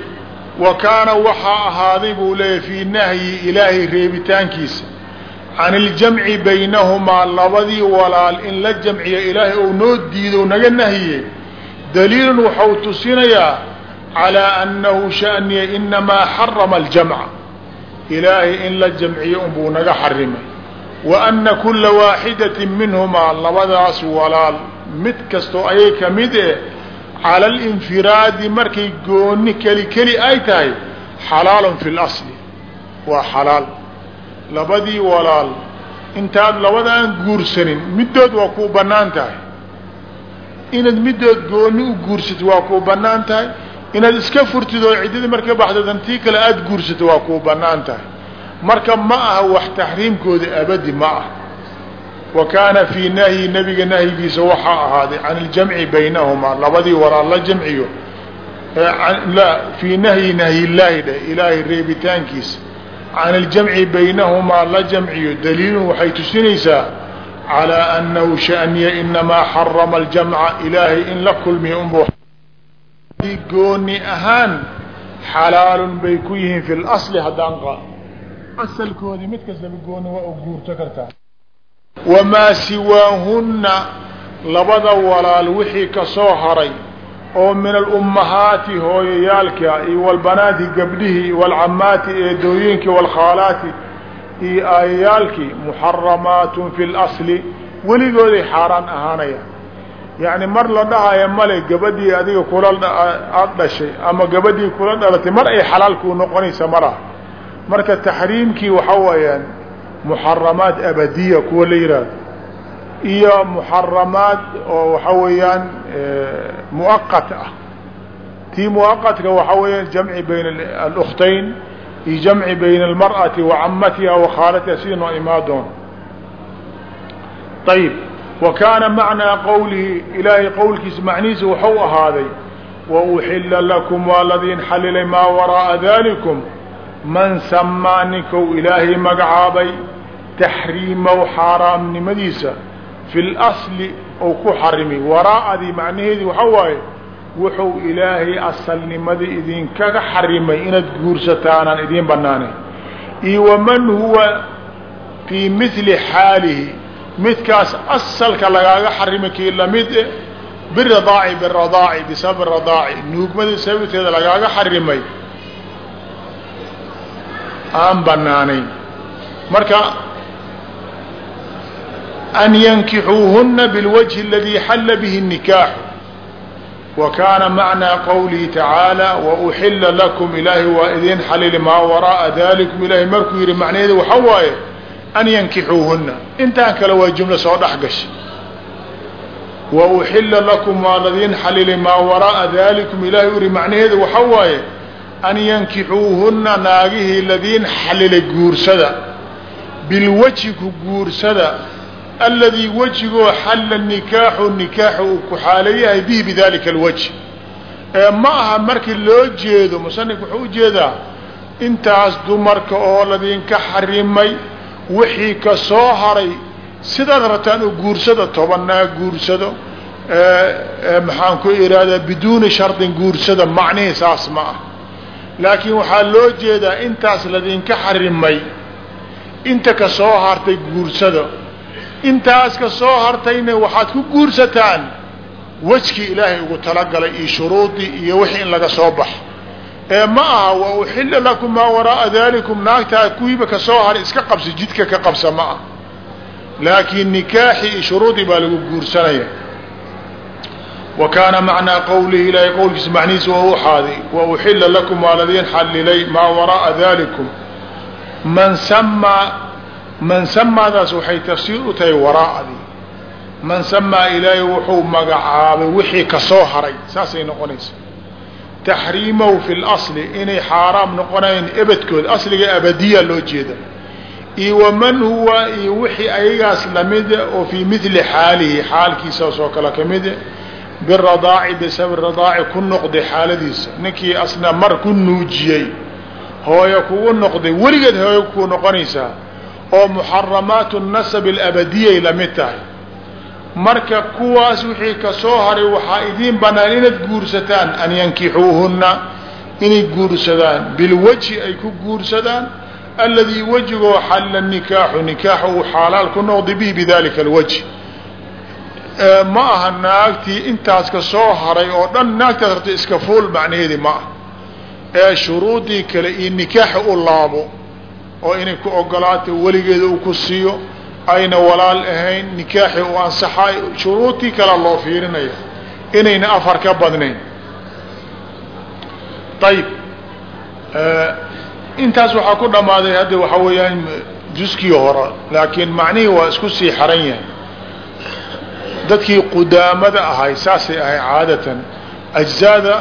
wa kaana waxaa ahaaday buu leeyahy fii nahyi ilaahay reebitaankiisa can iljamci baynahumaa labadii walaal in la jamciyo ilaahay ou noo diido naga nahiye daliilun waxau tusinayaa calaa annahu shaniya inamaa xarama aljamca. Ilaahay in la jamciyo unbuu naga xarimay. Wa ana kula waaxidatin minhumaa labadaas walaal mid kastoo ayay ka mid eh cala alinfiraadi markay gooni keli keli ay tahay xalaalun fi lasli waa xalaal. Labadii walaal. Intaad labadaan guursanin middood waa kuu bannaan tahay. Inaad middood gooni u guursatid waa kuu bannaan tahay. Inaad iska furtid oo ciddadii marka baxdadan tii kale aada guursatid waa kuu bannaan tahay. Marka ma aha wax taxriimkooda abadi ma ah wa kaana fii nahyi nabiga nahyigiisa waxaa ahaaday can iljamci baynahumaa labadii walaal la jamciyo fii nahyi nahyillaahi dheh ilaahay reebitaankiisa. Can iljamci baynahumaa la jamciyo daliilun waxay tusinaysaa calaa annahu shaniya inamaa xarama aljamca ilaahay in la kulmiya unbu gooni ahaan xalaalun bay ku yihiin fi lasli haddaan asalkoodii mid kastaba gooni waa u guurto kartaa wamaa siwaahunna labada walaal wixii ka soo haray oo min alummahaati hooyayaalka iyo walbanaati gabdhihii walcamaati eedooyinkii walkhaalaati iyo aayayaalkii muxaramaatun fi lasli weligooday xaaraan ahaanayaan yacni mar la dhahaya male gabadhii adiga kula aada dhashay ama gabadhii kula dhalatay mar ay xalaal kuu noqonaysa malaha marka taxriimkii waxa weeyaan muxaramaat abadiya kuwa la yidhaahdo iyo muxaramaad oo waxa weeyaan muaqat ah. Tii muaqatka waxa weeyaan jamci bayna alkhtayn iyo jamci bayna almar'ati wa camatiha sida noo imaa doon. Ayib wa kaana macnaa qowlihi ilaahay qowlkiisa macnihiisa waxau ahaaday wa uxila lakum waa ladiin xalilay maa waraa'a dalikum. Man samaa ninkou ilaahay magacaabay taxriimow xaaraamnimadiisa fi lasli ou ku xarimay waraa'adii macnaheedii waxaa waaye wuxuu ilaahay asalnimadii idinkaga xarimay inaad guursataanaan idiin banaanayn iyo waman huwa fii mili xaalihi midkaas asalka lagaaga xarimay kii la mid e biradaaci biradaaci bisabab radaaci nuugmadii sababteeda lagaaga xarimay aan banaanayn marka an yankixuuhuna bilwajhi aladii xalla bihi الnikaaxu wa kaana macnaa qowlihi tacaala wauxila lakum ilaahay waa idin xalili maa waraa'a dalikum ilaahay markuu yihi macnaheedu waxa waaye an yankixuuhuna intaan kale waa jumlo soo dhex gashay wauxila lakum waa ladiin xalili maa waraa'a dalikum ilahay u yihi macnaheedu waxa waaye an yankixuuhuna naagihii ladiin xalilay guursada bilwajhi ku guursada aladii wejigoo xalla nikaaxu nikaaxu uu ku xaalayahay bihi bidalika alwajh ee ma aha markii loo jeedo musanif wuxuu u jeedaa intaas dumarka oo ladinka xarimay wixii ka soo haray sidaad rabtaan u guursada tobanaa guursado maxaan ku ihahdaa biduuni shardin guursada macnihii saas ma ah laakiin waxaa loo jeedaa intaas ladinka xarimay inta ka soo hartay guursada intaas ka soo hartayna waxaad ku guursataan. Wejkii ilaahay ugu talagalay iyo shuruudii iyo wixii in laga soo baxo ee ma aha wa uxilla lakum maa waraa'a dalikum naagtaa kuwiiba ka soo haray iska qabsa jidka ka qabsa ma ah laakiin nikaaxii iyo shuruudii baa lagu guursanaya. Wa kaana macnaa qowlihi ilaahay qowlkiisa macnihiisa waa u xaaday. Wa uxilla lakum waa ladiin xallilay maa waraa'a dalikum man samaa man samaadaas waxay tafsiir u tahay waraa'adii. Man samaa ilaahay wuxuu magacaabay wixii ka soo haray saasay noqonaysa. Taxriimahu fi lasli inay xaaraam noqonayn ebadkood asliga abadiya loo jeeda iyo waman huwa iyo wixii ayagaas lamida oo fii mili xaalihi xaalkiisaas oo kale kamida biradaaci bisabab radaaci ku noqday xaaladiisa. Ninkii asna mar ku nuujiyey hooyo kugu noqday weligeed hooyo ku noqonaysaa oo muxaramaatu nasab alabadiyay la mid tahay. Marka kuwaas wixii ka soo haray waxaa idiin banaan inaad guursataan an yankixuuhunna inay guursadaan. Bilwajhi ay ku guursadaan aladii wejigoo xalla nikaaxu nikaaxu uu xaalaal ku noqday bihi bidalika alwajh. Ma aha naagtii intaas ka soo haray oo dhan naagtaas rabta iska fuul macnaheedi ma ah ee shuruudii kale iyo nikaaxa u laabo oo inay ku ogolaato weligeeda uu ku siiyo ayna walaal ahayn nikaaxii u ansaxay shuruudtii kale loo fiirinaya inayna afar ka badnayn. Ayib intaas waxaa ku dhammaaday hadda waxaa weeyaan juskii hore laakiin macnihii waa isku sii xaran yahay. Dadkii qudaamada ahay saasay ahay caadatan ajzaada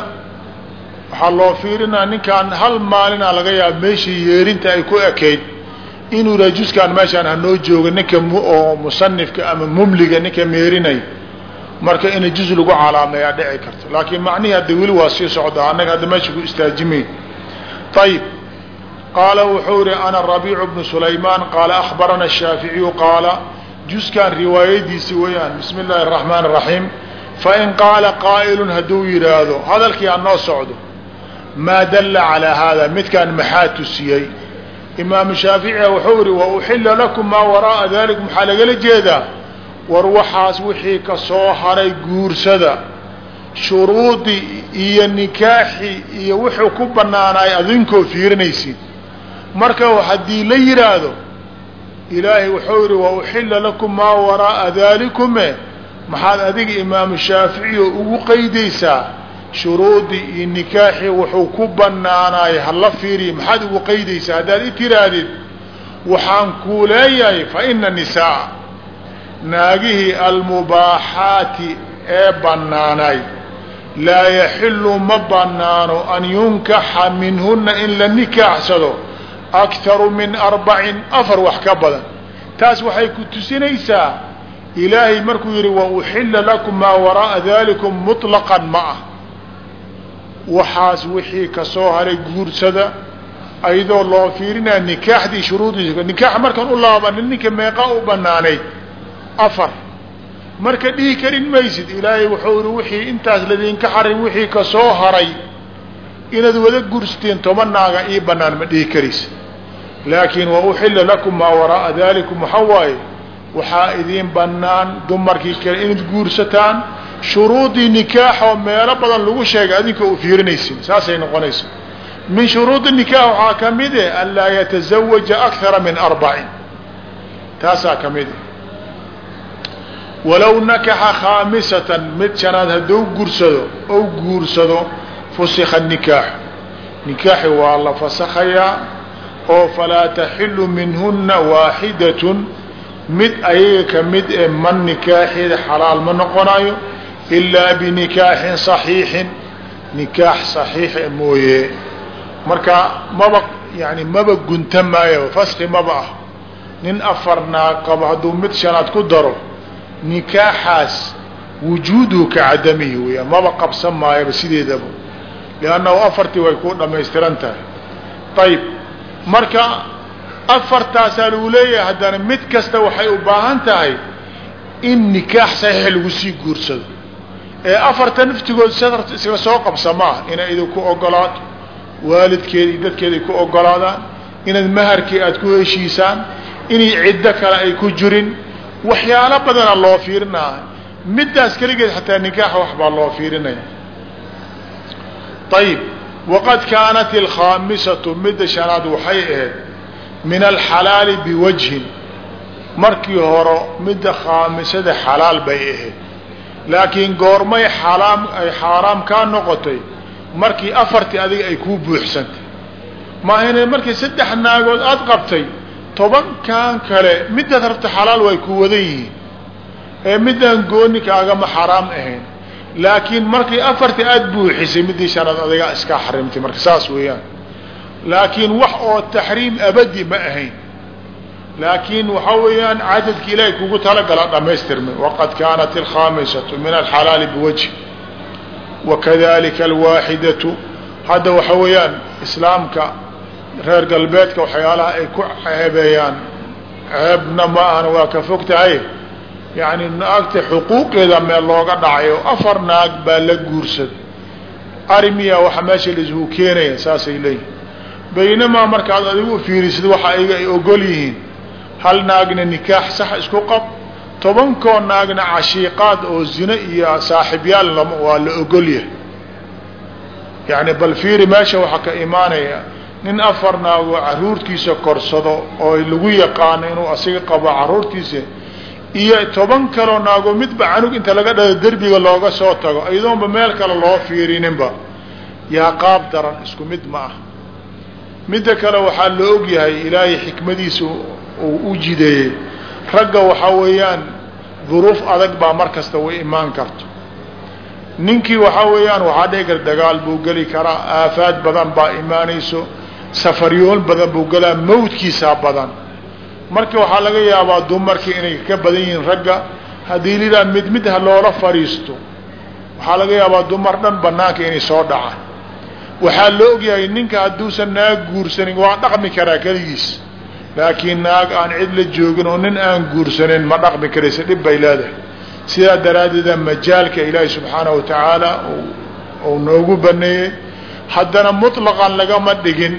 waxaa loo fiirinaa ninkaan hal maalina laga yaaba meeshii yeerinta ay ku ekayd inuu yidhaha juskaan meeshaan hanoo jooga ninka oo musanifka ama mumliga ninka meerinay. Marka ina juz lagu calaameeyaa dhici karto. Laakiin macnihii hadda weli waa sii socdaa. Annaga hadda meesha ku istaajimay. Ayib qaala wuxuu yihi ana rabiicu bnu sulaymaan. Qaala akhbarana shaaficiyu qaala juskan riwaayadiisi weeyaan. Bismi illaahi araxmaan araxiim fain qaala qaa'ilun hadduu yidhaahdo hadalkii aan noo socdo maa dalla calaa haada midkaan maxaa tusiyey? Imaamu shaaficiya wuxuu yihi wa uxilla lakum maa waraa'a dalik maxaa lagala jeedaa? War waxaas wixii ka soo haray guursada shuruudii iyo nikaaxii iyo wuxuu ku bannaanaay adinkoo fiirinaysid. Marka haddii la yidhaahdo ilaahay wuxuu yihi wa uxilla lakum maa waraa'a dalikume maxaad adiga imaamu shaafici oo ugu qaydaysaa shuruudii iyo nikaaxii wuxuu ku bannaanaay hala fiiriya maxaad ugu qaydaysaa? Haddaad i tiraahdid waxaan kuu leeyahay fa ina nisaa naagihii almubaaxaati ee bannaanay laa yaxilu ma bannaano an yunkaxa minhuna in la nikaaxsado akharu min arbacin afar wax ka badan. Taas waxay ku tusinaysaa ilaahay markuu yidhi wa uxilla lakum maa waraa'a dalikum muطlaqan ma ah waxaas wixii ka soo haray guursada ayadoo loo fiirinaya nikaaxdii shuruudiisa nikaaxa markaan u laabanin ninka meeqaa u banaanayd afar. Marka dhihi karin maysid ilaahay wuxuu yihi wixii intaas ladinka xarin wixii ka soo haray inaad wada guursateen toban naaga ii banaan ma dhihi karaysa laakiin wa uxilla lakum maa waraa'a dalikum waxaa waaye? Waxaa idiin bannaan dumarkii kale inaad guursataan shuruudii nikaaxoo meelo badan lagu sheegay adinka u fiirinaysin saasay noqonaysa. Min shuruudi nikaax waxaa ka mid eh an laa yatazawaja akara min arbacin. Taasaa ka mid eh. Walow nakaxa khaamisatan mid shanaad hadduu guursado ou guursado fusika nikaaxu nikaaxi waa la fasakhayaa oo falaa taxilu minhuna waaxidatun. Mid ayaga ka mid ee man nikaaxeeda xalaal ma noqonayo ilaa binikaaxin صaxiixin nikaax صaxiixa mooye marka maba yani maba gunta maayo faski maba ah nin afar naag qabo hadduu mid shanaad ku daro nikaaxaas wujuuduhu ka cadamihi weeyaan maba qabsan maayoba sideedaba liannahu afartii way ku dhamaystiran tahay ayib marka afartaasaa lagu leeyahay haddana mid kasta waxay u baahan tahay in nikaax saxiixa lagu sii guursado afarta naftigood sadarta isla soo qabsa maaha inay idinku ogolaato waalidkeeda iyo ay ku ogolaadaan inaad maharkii aad ku heshiisaan inay ciddo kale ay ku jirin. Waxyaalo badana loo fiirinaya middaas keligeed xataa nikaaxa waxbaa loo fiirinaya ayib waqad kaanat alkhaamisatu midda shanaad waxay ahayd min alxalaali biwajhin markii hore midda khaamisada xalaal bay ahayd laakiin goormay xalaam ay xaaraam kaa noqotay. Markii afartii adiga ay kuu buuxsantay. Maahayna markii saddex naagood aada qabtay tobankan kale midaad rabta xalaal way ku wadan yihiin. Ee midaan gooni kaagama xaraam ahayn. Laakiin markii afartii aada buuxisay midii shanaad adigaa iskaa xarimtay marka saas weeyaan. Laakiin wax oo taxriim abadi ma ahayn laakiin waxaa weeyaan cadadki ilaahay kugu talagala dhamaystirmay waqad kaanat alkhaamisatu min alxalaali biwajhi wakadalika alwaaxidatu hadda waxa weeyaan islaamka reer galbeedka waxyaalaha ay ku ceebeeyaan ceebna ma ahna waa ka fog tahay. Yacni naagta xuquuqeeda meel looga dhacayo afar naag baa la guursaday arimiya waxa meesha laisugu keenaya saasay leeyihiin baynamaa markaad adigu fiirisid waxa iga ay ogol yihiin hal naagna nikaax sax isku qab? Tobankoo naagna cashiiqaad oo zine iyo saaxiibyaal waa la ogol yahay. Yani bal fiiri meesha waxaa ka imaanaya nin afar naagoo caruurtiisa korsado oo lagu yaqaano inuu asiga qabo caruurtiisa iyo toban kaloo naago midba canug inta laga dhado derbiga looga soo tago iyadoonba meel kale loo fiirininba. Yaa qaab daran isku mid ma ah. Midda kale waxaa la og yahay ilaahay xikmadiisa uu u jideeyey. Ragga waxaa weeyaan duruuf adag baa mar kasta way imaan karto. Ninkii waxaa weeyaan waxaa dhici kara dagaal buu geli karaa aafaad badan baa imaanayso safaryoon badan buu gelaa mawdkiisaa badan. Marka waxaa laga yaabaa dumarkii inay ka badan yihiin ragga haddii lidaa mid mid ha loola fadhiisto waxaa laga yaabaa dumar dhan banaanka inay soo dhacaan. Waxaa la ogyahay ninka hadduusan naag guursanin waa dhaqmi karaa keligiis laakiin naag aan cid la joogin oo nin aan guursanin ma dhaqmi karaysa dhib bay leedahay. Sidaa daraaddeeda majaalka ilaahi subxaanahu wa tacaala uu noogu baneeyey. Haddana mutlaqan lagama dhigin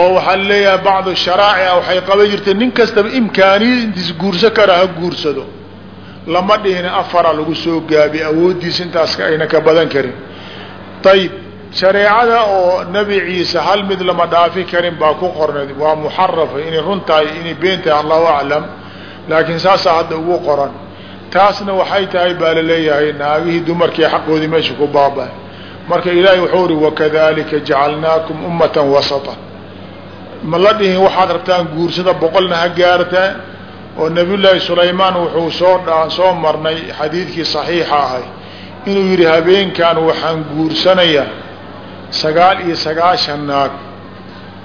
oo waxaa leeyahay bacdu sharaacica waxay qaban jirtay nin kastaba imkaaniyad intiis guursan karaa ha guursado. Lama dhihin afara lagu soo gaabi awooddiisa intaas ayna ka badan karin. Ayib shareecada oo nebi ciise hal mid lama dhaafi karin baa ku qornay waa muxarafa inay run tahay inay been tahay allahu aclam laakiin saasaa hadda ugu qoran. Taasna waxay tahay baa la leeyahay naagihii dumarkii xaqoodii meesha ku baaba marka ilaahay wuxuu ihi wakadalika jacalnaakum ummatan wasata ma la dhihin waxaad rabtaan guursada boqolna ha gaartaa oo nabiyullaahi sulaymaan wuxuu soo soo marnay xadiidkii saxiixa ahay. Inuu yidhi habeenkan waxaan guursanayaa sagaal iyo sagaashan naag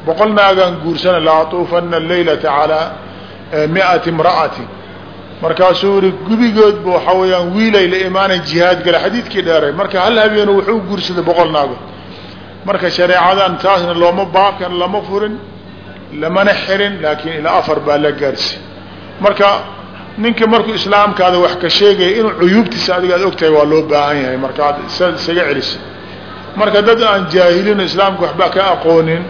boqol naagaan guursana laatuufana laylata calaa miati markaasuu yihi gubigoodba waxaa weeyaan wiilay la imaanan jihaad gala xadiidkii dheeray marka hal habeenu wuxuu guursaday boqol naagood marka shareecadan taasna looma baabkan lama furin lamana xirin laakiin ilaa afar baa la gaarsi marka ninka markuu islaamkaada wax ka sheegaya inuu cuyuubtiisa adiga ad ogtahay waa loo baahan yahay marka ad isaga celisa marka dad aan jaahilino islaamka waxba ka aqoonin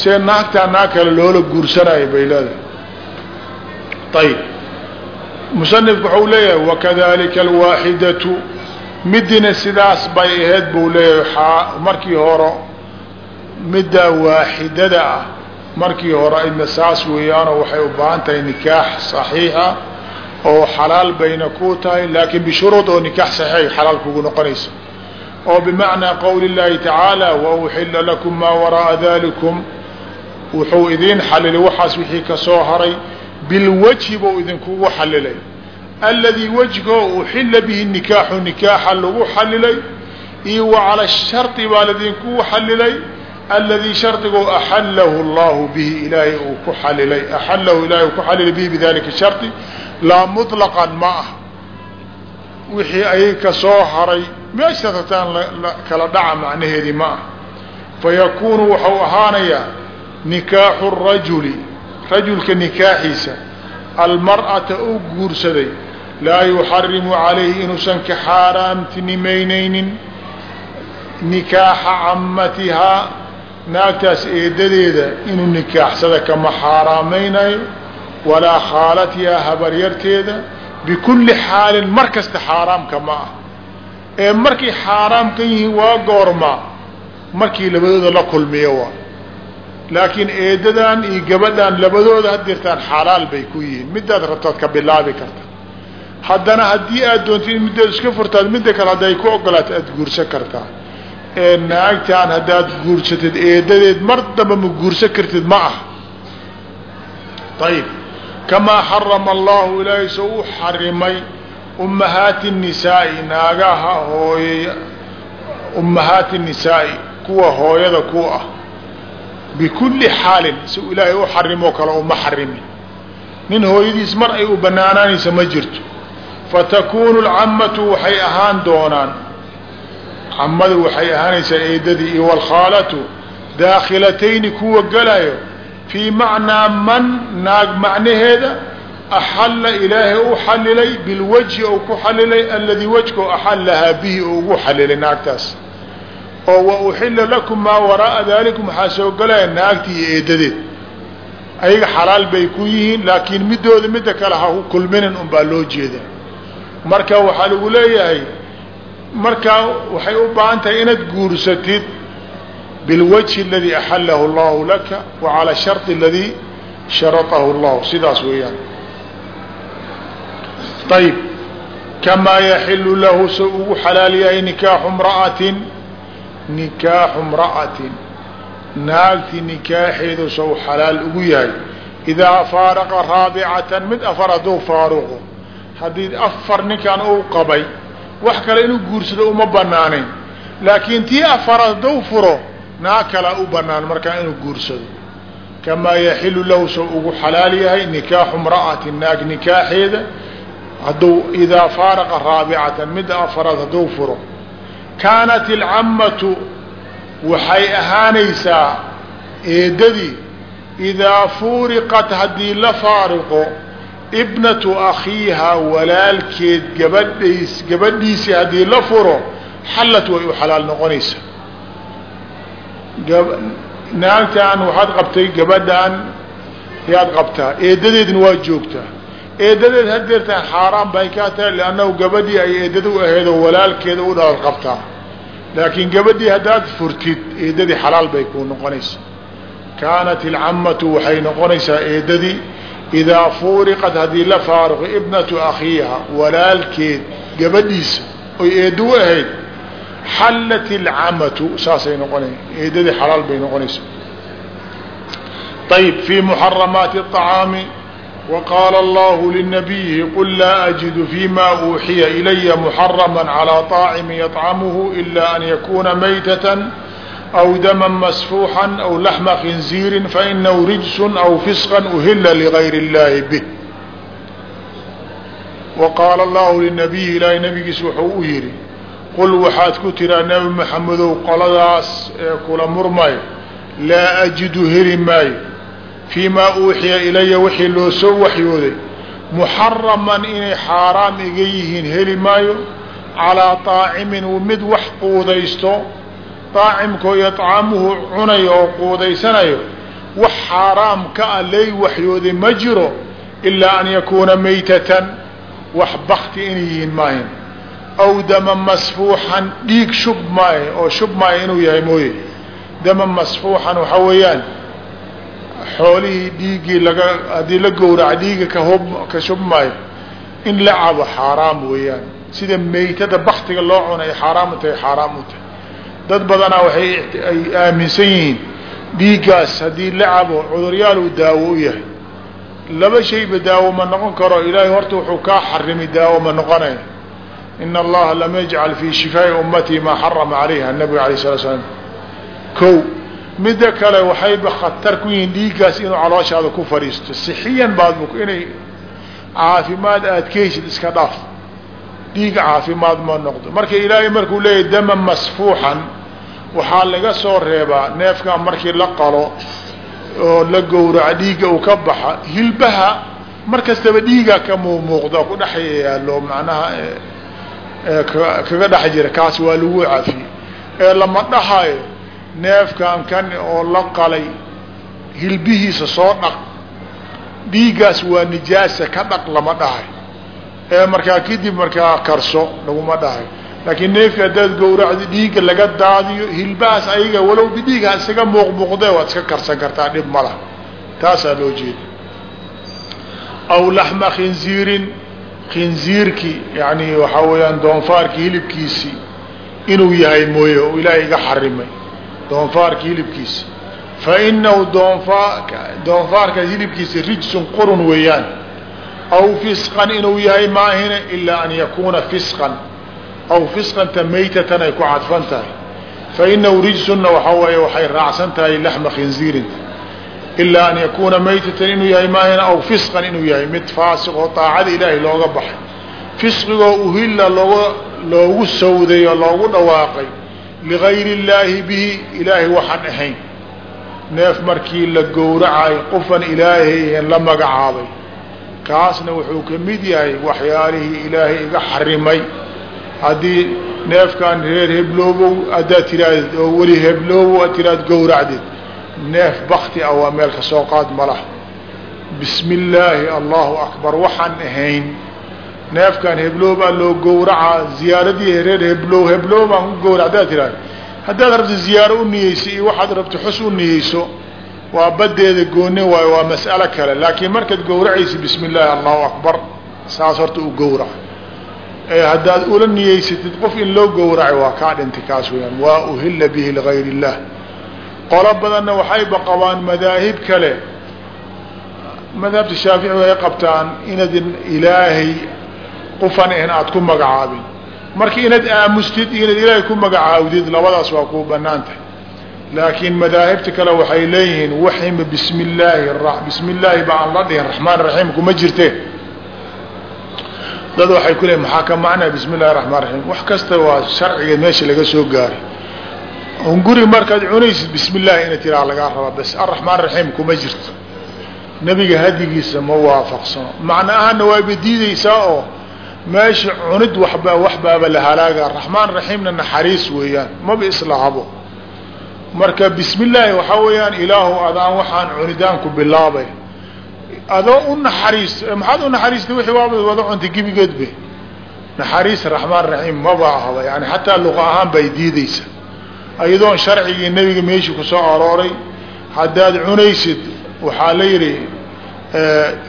see naagtaa naag kale loola guursanayo bay leedahay. Ayib musanifku waxau leeyahay wakadalika alwaaxidatu. Midina sidaas bay ahayd buu leeyahay markii hore middaa waaxidada ah markii hore ayna saas weeyaanoo waxay u baahan tahay nikaax saxiixa oo xalaal bayna ku tahay laakiin bishuruud oo nikaax saxiix xalaal kugu noqonaysa oo bimacnaa qowli اllahi tacaala wauxila lakum maa wara'a dalikum wuxuu idiin xalilay waxaas wixii ka soo haray bilwajhi buu idinkugu xalilay. Aladii wejgoo uxila bihi nikaaxu nikaaxa lagu xalilay iyo wa cala shari baa ladinkugu xalilay aladii shardigoo axalahu allahu bihi ilaahay uu ku xalilay. Axalahu ilahay uu ku xalilay bihi bidalika shardi laa muطlaqan ma ah. Wixii ayay ka soo haray meesha rataan kala dhaca macnaheedii ma ah. Fayakuunu waxau ahaanayaa nikaaxu rajuli rajulka nikaaxiisa. Almar'ata uu guursaday laa yuxarimu calayhi inuusan ka xaaraamtinimaynaynin nikaaxa cammatihaa naagtaas eedadeeda inuu nikaaxsada kama xaaraamaynayo walaa khaalatihaa habaryarteeda bikulli xaalin mar kasta xaaraamka ma ah ee markay xaaraam ka yihiin waa goormaa markii labadooda la kulmiyo waa. Laakiin eedadan iyo gabadhan labadooda hadirtaan xalaal bay ku yihiin. Midaad rabtaad ka bilaabi karta. Haddana haddii aad doontid in middaad iska furtaad midda kale hadday ku ogolaato aada guursan kartaa. Ee naagtaan haddaad guursatid eedadeed mar damba ma guursan kartid ma ah ayib kamaa xarama allahu ilaahay soo u xarimay ummahaati nisaa'i naagaha hooy ummahaati nisaa'i kuwa hooyada ku ah. Bikulli xaalin si uu ilaahay u xarimoo kale uma xarimin nin hooyadiis mar ay u banaanaanaysa ma jirto. Fatakunu lcammatu waxay ahaan doonaan. Cammadu waxay ahaanaysaa eedadii iyo walkhaalatu. Daakhilatayni kuwa galayo. Fii macnaa man naag macnaheeda axalla ilaahay u xalilay bilwajhi ou ku xalilay aladii wajkao axallahaa bihi oo ugu xalilay naagtaas oo wa uxila lakum maa waraa'a dalikum waxaa soo galaya naagtii iyo eedadeed ayaga xalaal bay ku yihiin laakiin midooda midda kale ha kulminin un baa loo jeeda marka waxaa lagu leeyahay markaa waxay u baahan tahay inaad guursatid bilwajhi aladii axalahu allahu laka wa cala shardi aladii sharatahu llahu sidaas weeyaan ayb kamaa yaxilu lahu so ugu xalaal yahay nikaaxu mra'atin nikaaxu mra'atin naagti nikaaxeedu sow xalaal ugu yahay idaa faaraqa raabicatan mid afar hadduu faaruqo haddii afar ninkan uu qabay wax kale inuu guursado uma banaanayn laakiin tii afar hadduu furo naag kalaa u banaan markaa inuu guursado kamaa yaxilu lahu sow ugu xalaal yahay nikaaxu mra'atin naag nikaaxeeda hadduu idaa faaraqa raabicatan midda afaraad hadduu furo kaanat ilcammatu waxay ahaanaysaa eedadii idaa fuuriqat haddii la faariqo ibnatu akhiihaa walaalkeed gabadhays gabadhiisii haddii la furo xallat way u xalaal noqonaysaa. Naagtaan waxaad qabtay gabadhaan yaad qabtaa eedadeedna waa joogtaa eedadeed hadeertaan xaaraan bay kaa tahay liannahu gabadhii ay eedada u aheedo walaalkeeda u dhaal qabtaa laakiin gabadhii haddaad furtid eedadii xalaal bay kuu noqonaysaa. Kaanat ilcammatu waxay noqonaysaa eedadii idaa fuuriqat haddii la faaruqo ibnatu akhiiha walaalkeed gabadhiisa oy eedda u ahayd xallat ilcamatu saasay noqonay eedadii xalaal bay noqonaysaa. Ayb fii muxaramaati acaami وqاl اllه لنبيihi qل laa أجد فيma أوuxiya إلya محرما عlى طاacم يطcمه إلا أn ykuna mayتة أو dما masفوحا أو لحمa خنزيir faإنه رجس أو فسقا أhila لغayr الlahi bه وqاal اllahu لنبيihi ilaahay nabigiis wuxuu u yihi qul waxaad ku tiraa nebi mxamedow qoladaas ee kula murmay laa أجidu heli maayo fii maa uuxiya ilaya wixii loo soo waxyooday muxaraman inay xaaraam iga yihiin heli maayo calaa طaacimin mid wax quudaysto aacimkoo yطcamuhu cunayo oo quudaysanayo wax xaaraam ka a lay waxyooday ma jiro ilaa an yakuuna maytatan wax bakti inay yihiin maahin aw dama masfuuxan dhiig shub maayo oo shub maayo inuu yahay mooye. Dama masfuuxan waxaa weeyaan xoolihii dhiiggii laga haddii la gowraca dhiigga ka shubmaayo in la cabo xaaraam weeyaan. Sida meytada baktiga loo cuno ay xaaraam u tahay xaaraam u tahay. Dad badanaa waxay ay aaminsan yihiin dhiiggaas haddii la cabo cuduryaaluu daawo u yahay. Laba shayba daawo ma noqon karo ilaahay horta wuxuu kaa xarimay daawo ma noqonaya ina allaha lam yajcal fii shifaa'i ummatii maa xarama calayha nabiga alay sala slam ko midda kale waxayba khatar ku yihiin dhiiggaas inuu calooshaada ku fadhiisto. Sixiyan baad inay caafimaad aad ka heshid iska dhaaf. Dhiig caafimaad ma noqdo. Marka ilaahay markuu leeyahy dama masfuuxan waxaa laga soo reebaa neefka markii la qalo oo la gowraca dhiigga uu ka baxa hilbaha mar kastaba dhiigaa ka muuqda ku dhex yaalo macnaha kaga dhex jira kaas waa lagu cafiye ee lama dhahayo neefkan kan oo la qalay hilbihiisa soo dhaq dhiiggaas waa nijaasa ka dhaq lama dhahay. Ee markaa kadib markaa karso laguma dhahay. Laakiin neefki haddaad gowracdo dhiigga laga daadiyo hilbahaas ayaga walow bidhiigha isaga muuqmuuqdee waad iska karsan kartaa dhib ma lah taasaa loo jeeda aw laxma khinziirin khinziirkii yani waxaa weeyaan doonfaarki hilibkiisii inuu yahay mooye oo ilaahay iga xarimay doonfaarka hilibkiisa fa inahu doonfaarka hilibkiisa rijsun qurun weeyaan. Aw fisqan inuu yahay maahine ilaa an yakuuna fisqan. Aw fisqanta maytatan ay ku cadfan tahay. Fa inahu rijsunna waxaa weeye waxay raacsan tahay laxma khinziirinta ilaa an yakuuna maytatan inuu yahay maahine aw fisqan inuu yahay mid faasiq oo daacada ilaahay looga baxay. Fisqigoo uhilla looga loogu sawday oo loogu dhawaaqay ligayri illaahi bihi ilaahay waxaan ahayn neef markii la gowracayo qofan ilaahayn la magacaabay kaasna wuxuu ka mid yahay waxyaalihii ilaahay iga xarimay haddii neefkan reer hebloobow haddaad tiraahdeed oo weli hebloobow aad tiraad gowracdeed neef bakti ah waa meel ka soo qaad malah bismi illaahi allahu akbar waxaan ahayn neefkan hebloobaa loo gowracaa ziyaaradii reer heblow heblow baan u gowrac haddaad tiraahda haddaad rabto ziyaaro u niyeyso iyo waxaad rabto xus u niyeyso waa badeeda gooni waayo waa mas'alo kale. Laakiin markaad gowracaysa bismi illaahi allahu akbar saas horta u gowrac. Haddaad ula niyeysatid qof in loo gowraco waa kaa dhintay kaas weyaan waa uhilla bihi ligayr illah qolo badanna waxayba qabaan madaahib kale. Madhabta shaafici waxay qabtaan inaadin ilaahay qofan ahan aada ku magacaabin marka inaad aamustid inaad ilaahay ku magacaawdid labadaas waa kuu bannaan tahay laakiin madaahibta kale waxay leeyihiin waxima bismi illaahi ba aan la dhihin raxmaan raxiim kuma jirte. Dad waxay ku leeyiin maxaa ka macnaa bismi raxmaan raxiim? Wax kasta waa sharciga meesha laga soo gaaray. Hunguri markaad cunaysid bismi illaahi tiraa lagaa rabaa bas araxmaan raxiim kuma jirto. Nebiga hadigiisa ma waafaqsano. Macna ahana waaba diidaysaa oo meesha cunid waba waxbaaba la halaaga. Raxmaan raxiimna naxariis weeyaan. Maba islahabo marka bismi illaahi waxaa weeyaan ilaahu adaan waxaan cunidaanku bilaabay. Adoo u naxariis maxaad u naxariistay wixii waaba wada cuntay gebigeedbe naxariis raxmaan raxiim maba ahaba yani xataa luqa ahaan bay diidaysa. Ayadoon sharcigii nebiga meeshii ku soo arooray haddaad cunaysid waxaa la yidhi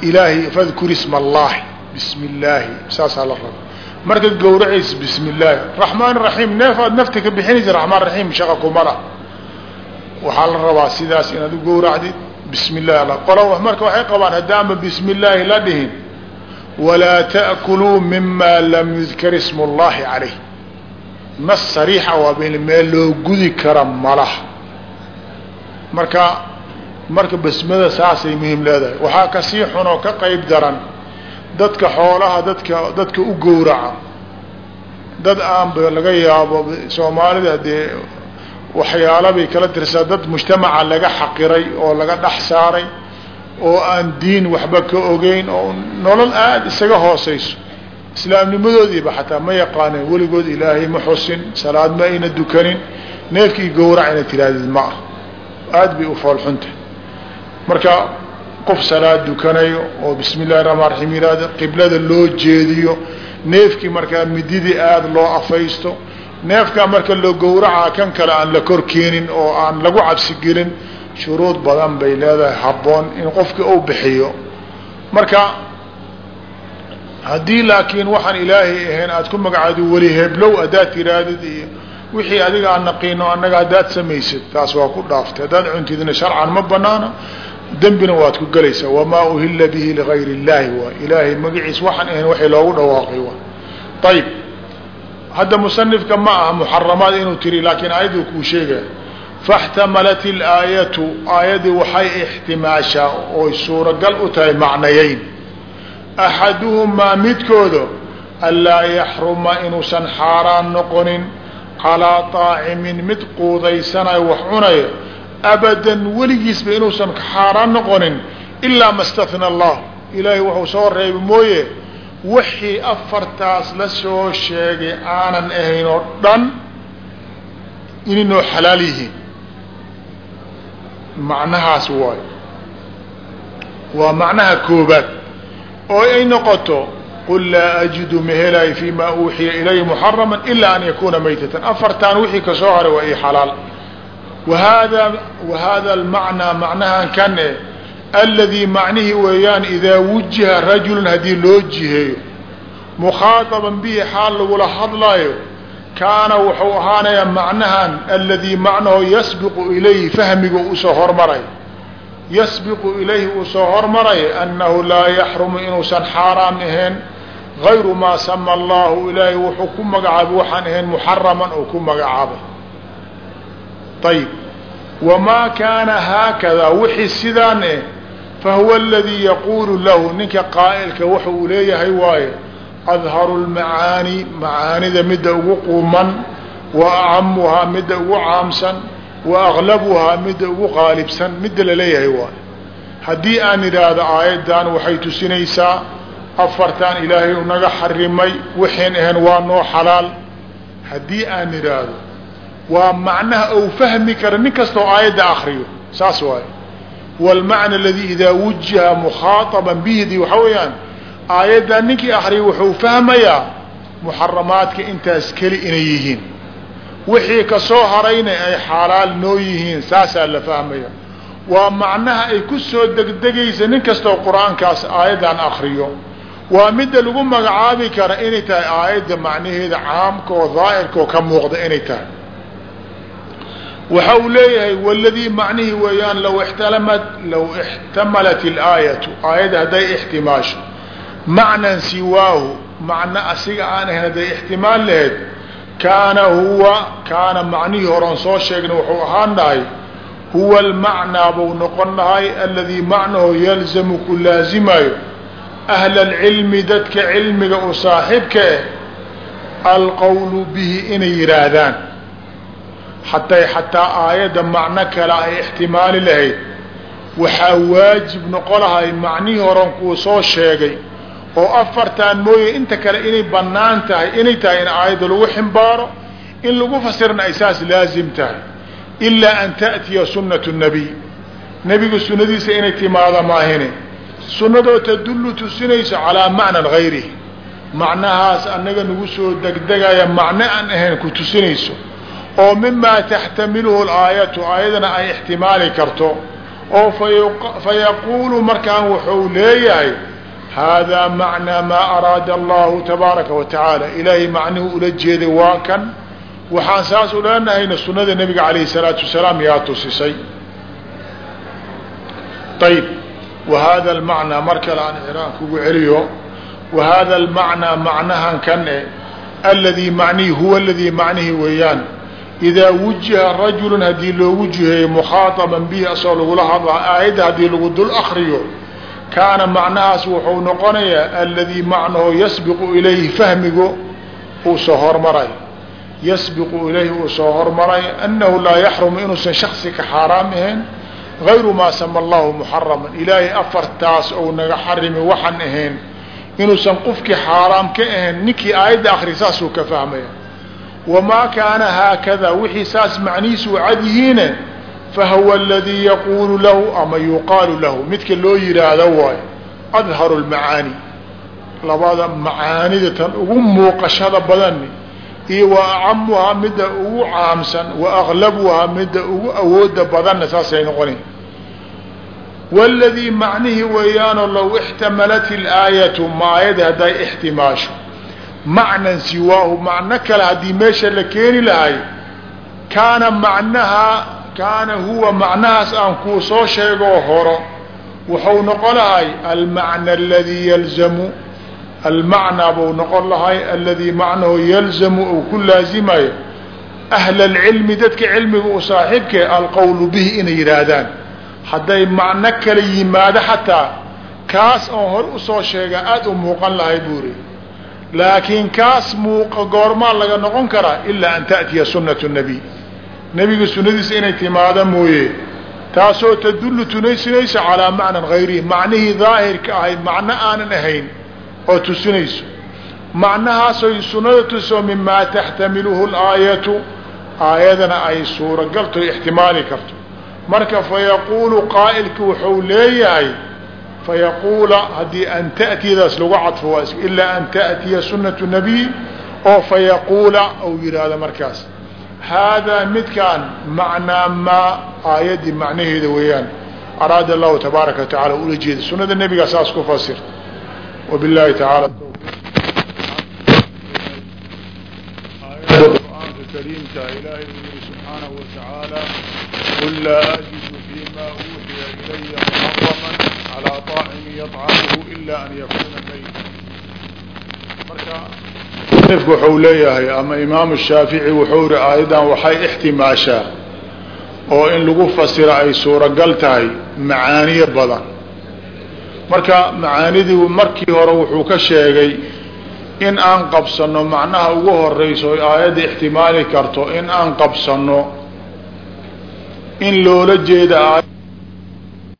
ilaahay fadkur isma allahi bismi illaahi saasaa la raba markaad gowracaysa bismi illaahi raxmaan raxiim neef aad nafta ka bixinaysa raxmaan raxiim shaqa kumala. Waxaa la rabaa sidaas inaad u gowracdid bismi illahi qolo marka waxay qabaan haddaanba bismi illaahi la dhihin walaa ta'kuluu mima lam yudkar ismu اllahi calayh. Nas sariixa waa meel loo gudi kara malaha. Marka marka basmada saasay muhiim leedahay. Waxaa ka sii xunoo ka qayb daran dadka xoolaha dadka dadka u gowraca dad aanba laga yaabo soomaalida dee waxyaala bay kala tirsaa dad mujtamaca laga xaqiray oo laga dhex saaray oo aan diin waxba ka ogeyn oo nolol aada isaga hoosayso. Islaamnimadoodiiba xataa ma yaqaaneen weligood ilaahay ma xusin salaad ma ayna dukanin neefkii gowrac ina tirahdid ma ah aada bay u foolxunta marka qof salaad dukanayo oo bismi illahi raxmaan raxiim yihahdo qiblada loo jeediyo neefkii markaa mididii aada loo afaysto neefkaa marka loo gowracaa kan kale aan la kor keenin oo aan lagu cabsi gelin shuruud badan bay leedahay habboon in qofka uu bixiyo. Marka haddii laakiin waxaan ilaahay ahayn aad ku magacaado weli heblow haddaad tihaahdid iyo wixii adiga aan naqiino annaga haddaad samaysid taas waa ku dhaaftay. Haddaad cuntidna sharcan ma banaana dembina waad ku gelaysaa wamaa uhila bihi ligayr illaahi waay ilaahay magaciis waxaan ahayn waxay loogu dhawaaqay waay ayib hadda musanifka ma aha muxaramaad inuu tiri laakiin aayaduu kuu sheegaya faاxtamalat ilaayatu aayadii waxay ixtimaashaa oy suuragal u tahay macnayeyn axaduhumaa midkooda anlaa yaxruma inuusan xaaraan noqonin calaa طaacimin mid quudaysanayo wax cunayo abadan weligiisba inuusan xaaraan noqonin ilaa ma stahna allah. Ilaahay wuxuu soo reebay mooye wixii afartaas la soo sheegay aanan ahayn oo dhan inaynoo xalaal yihiin. Macnahaas waayo waa macnaha koobaad oo ay noqoto qul laa ajidu mahelaay fi ma uuxiya ilaya muxarama ila an yakuna maytatan. Afartaan wixii ka soo haray waa ii xalaal wahada wahada almacnaa macnahan kan e aladii macnihii weeyaan idaa wujiha rajulun haddii loo jiheeyo mukhaadaban bihi xaal lagula hadlaayo kaana wuxuu ahaanayaa macnahan aladii macnahu yasbiqu ilayhi fahmiga u soo hormaray yasbiqu ilayhi uu soo hormaraya annahu laa yaxrumu inuusan xaaraam ahayn gayru maa sama allahu ilaahay wuxuu ku magacaabay waxaan ahayn muxaraman ku magacaabay ayib wamaa kaana haakada wixii sidaan eh fahuwa aladii yaquulu lahu ninka qaa'ilka waxa uu leeyahay waaye adharu lmacaani macaanida midda ugu quuman wa acamuhaa midda ugu caamsan wa aglabuhaa midda ugu qaalibsan midda la leeyahay waayo haddii aan idhaahdo aayaddan waxay tusinaysaa afartan ilaahay unaga xarimay wixiin ahayn waa noo xalaal haddii aan idhaahdo waa macnaha ou fahmi kara nin kastoo aayadda akriyo saas waayo. Wاlmacna aladii idaa wujiha mukhaaaban bihdi waxaa weeyaan aayaddaa ninkii akriya wuxuu fahmayaa muxaramaadka intaas keli inay yihiin. Wixii ka soo harayna ay xaalaal noo yihiin saasaa la fahmaya. Waa macnaha ay ku soo degdegaysa nin kastoo qur'aankaas aayaddan akriyo waa midda lagu magacaabi kara inay tahay aayadda macnaheeda caamka oo daahirka oo ka muuqda inay tahay waxa uu leeyahay wladii macnihii weeyaan law ixtalamat law ixtamalat ilaayatu aayadda hadday ixtimaasho macnan siwaahu macno asiga aan ahayn hadday ixtimaal lahayd kaana huwa kaana macnihii horan soo sheegna wuxuu ahaan dhahay huwa almacnaa buu noqon dhahay aladii macnahu yalzamu ku laazimayo ahla alcilmi dadka cilmiga u saaxibka eh alqowlu bihi inay yidhaahdaan hatay xataa aayadda macno kale ay ixtimaali lahayd waxaa waajib noqo lahay macnihii horan kuu soo sheegay oo afartaan mooye inta kale inay bannaan tahay inay tahay in aayadda lagu ximbaaro in lagu fasirna ay saas laazim tahay ilaa an ta'tiya sunnatu nabiy nebiga sunnadiisa inay timaada maahine sunnadoo tadullu tusinayso calaa macnan hayrihi macnahaas annaga nagu soo degdegaya macno aan ahayn ku tusinayso oo mimaa taxtamiluhu laayatu aayadana ay ixtimaali karto oo fayaquulu markaan wuxuu leeyahay haadaa macnaa maa araada allahu tabaaraka wa tacaala. Ilaahay macnuhu ula jeeday waa kan. Waxaan saas u leenahayna sunada nebiga calayhi salaatu wasalaam yaa tusisay. Ayb wa hada almacnaa mar kale aan iraan kugu celiyo. Wa hada almacnaa macnahan kan e aladii macnihi huwa aladii macnihi weeyaan idaa wujiha rajulun haddii loogu jiheeyo mukhaaaban bihi asagoo lagula hadlaa aayadda haddii lagu dul akriyo kaana macnahaas wuxuu noqonayaa aladii macnahu yasbiqu ilayhi fahmigo uu soo hormaray yasbiqu ilayhi uu soo hormaray annahu laa yaxrumu inuusan shaksi ka xaaraam ahayn gayru maa sama allahu muxaraman ilaahay afartaas ou naga xarimi waxaan ahayn inuusan qofkii xaaraam ka ahayn ninkii aayadda akri saasuu ka fahmaya wamaa kaana haakada wixii saas macnihiisu cad yihiine fahuwa aladii yaquulu lahu ama yuqaalu lahu. Midka loo yidhaahdo waayo adharu lmacaani labada macaanida tan ugu muuqashada badani iyo wa acamuhaa midda ugu caamsan wa aglabuhaa midda ugu awooda badanna saasay noqona waladii macnihii weeyaanoo low ixtamalat ilaayatu maayada hadday ixtimaasho macnan siwaahu macno kale haddii meesha la keeni lahay kaana macnahaa kaana huwa macnahaas aan kuu soo sheegoo horo wuxuu noqon lahay almacna aladii yalzamu almacnaa buu noqon lahay aladii macnahu yalzamu ou ku laazimayo ahla alcilmi dadka cilmiga u saaxiibkee alqowlu bihi inay yidhaahdaan. Hadday macno kala yimaado xataa kaas oon hor u soo sheega aada u muuqan lahay buuri laakiin kaas muuqa goormaa laga noqon karaa ilaa an ta'tiya sunnatu nabiy nebiga sunnadiisa inay timaado mooye taasoo tadullu tunaysinaysa calaa macnan hayrihi macnihii daahirka ahay macno aanan ahayn oo tusinayso. Macnahaasoy sunnada tuso mimaa taxtamiluhu laayatu aayadana ay suuragalto ixtimaali karto. Marka fayaquulu qaa'ilka wuxuu leeyahay fayaquula haddii an ta'tiyadaas lagu cadfo waa ilaa an ta'tiya sunnatu nabiy oo fayaquula ou yidhaahdo markaas haadaa midkaan macnaa maa aayaddii macnaheeda weeyaan araada allahu tabaaraka wa tacala ula jeeda sunnada nebigaa saas ku fasir wabillahi tacaala qur'aanka kariimka ilaahay uu yihi subxaanahu wa tacaala qul laa ajidu fima uuxiya ilaya muxaraman calaa طaacimi yطcamuhu ila an yakuna mayta marka nifku wuxuu leeyahay ama imaamu shaafici wuxuu ri aayaddan waxay ixtimaashaa oo in lagu fasira ay suuragal tahay macaaniyo badan marka macaanidii markii hore wuxuu ka sheegay in aan qabsanno macnaha ugu horeyso oy aayadda ixtimaali karto in aan qabsanno in loola jeeda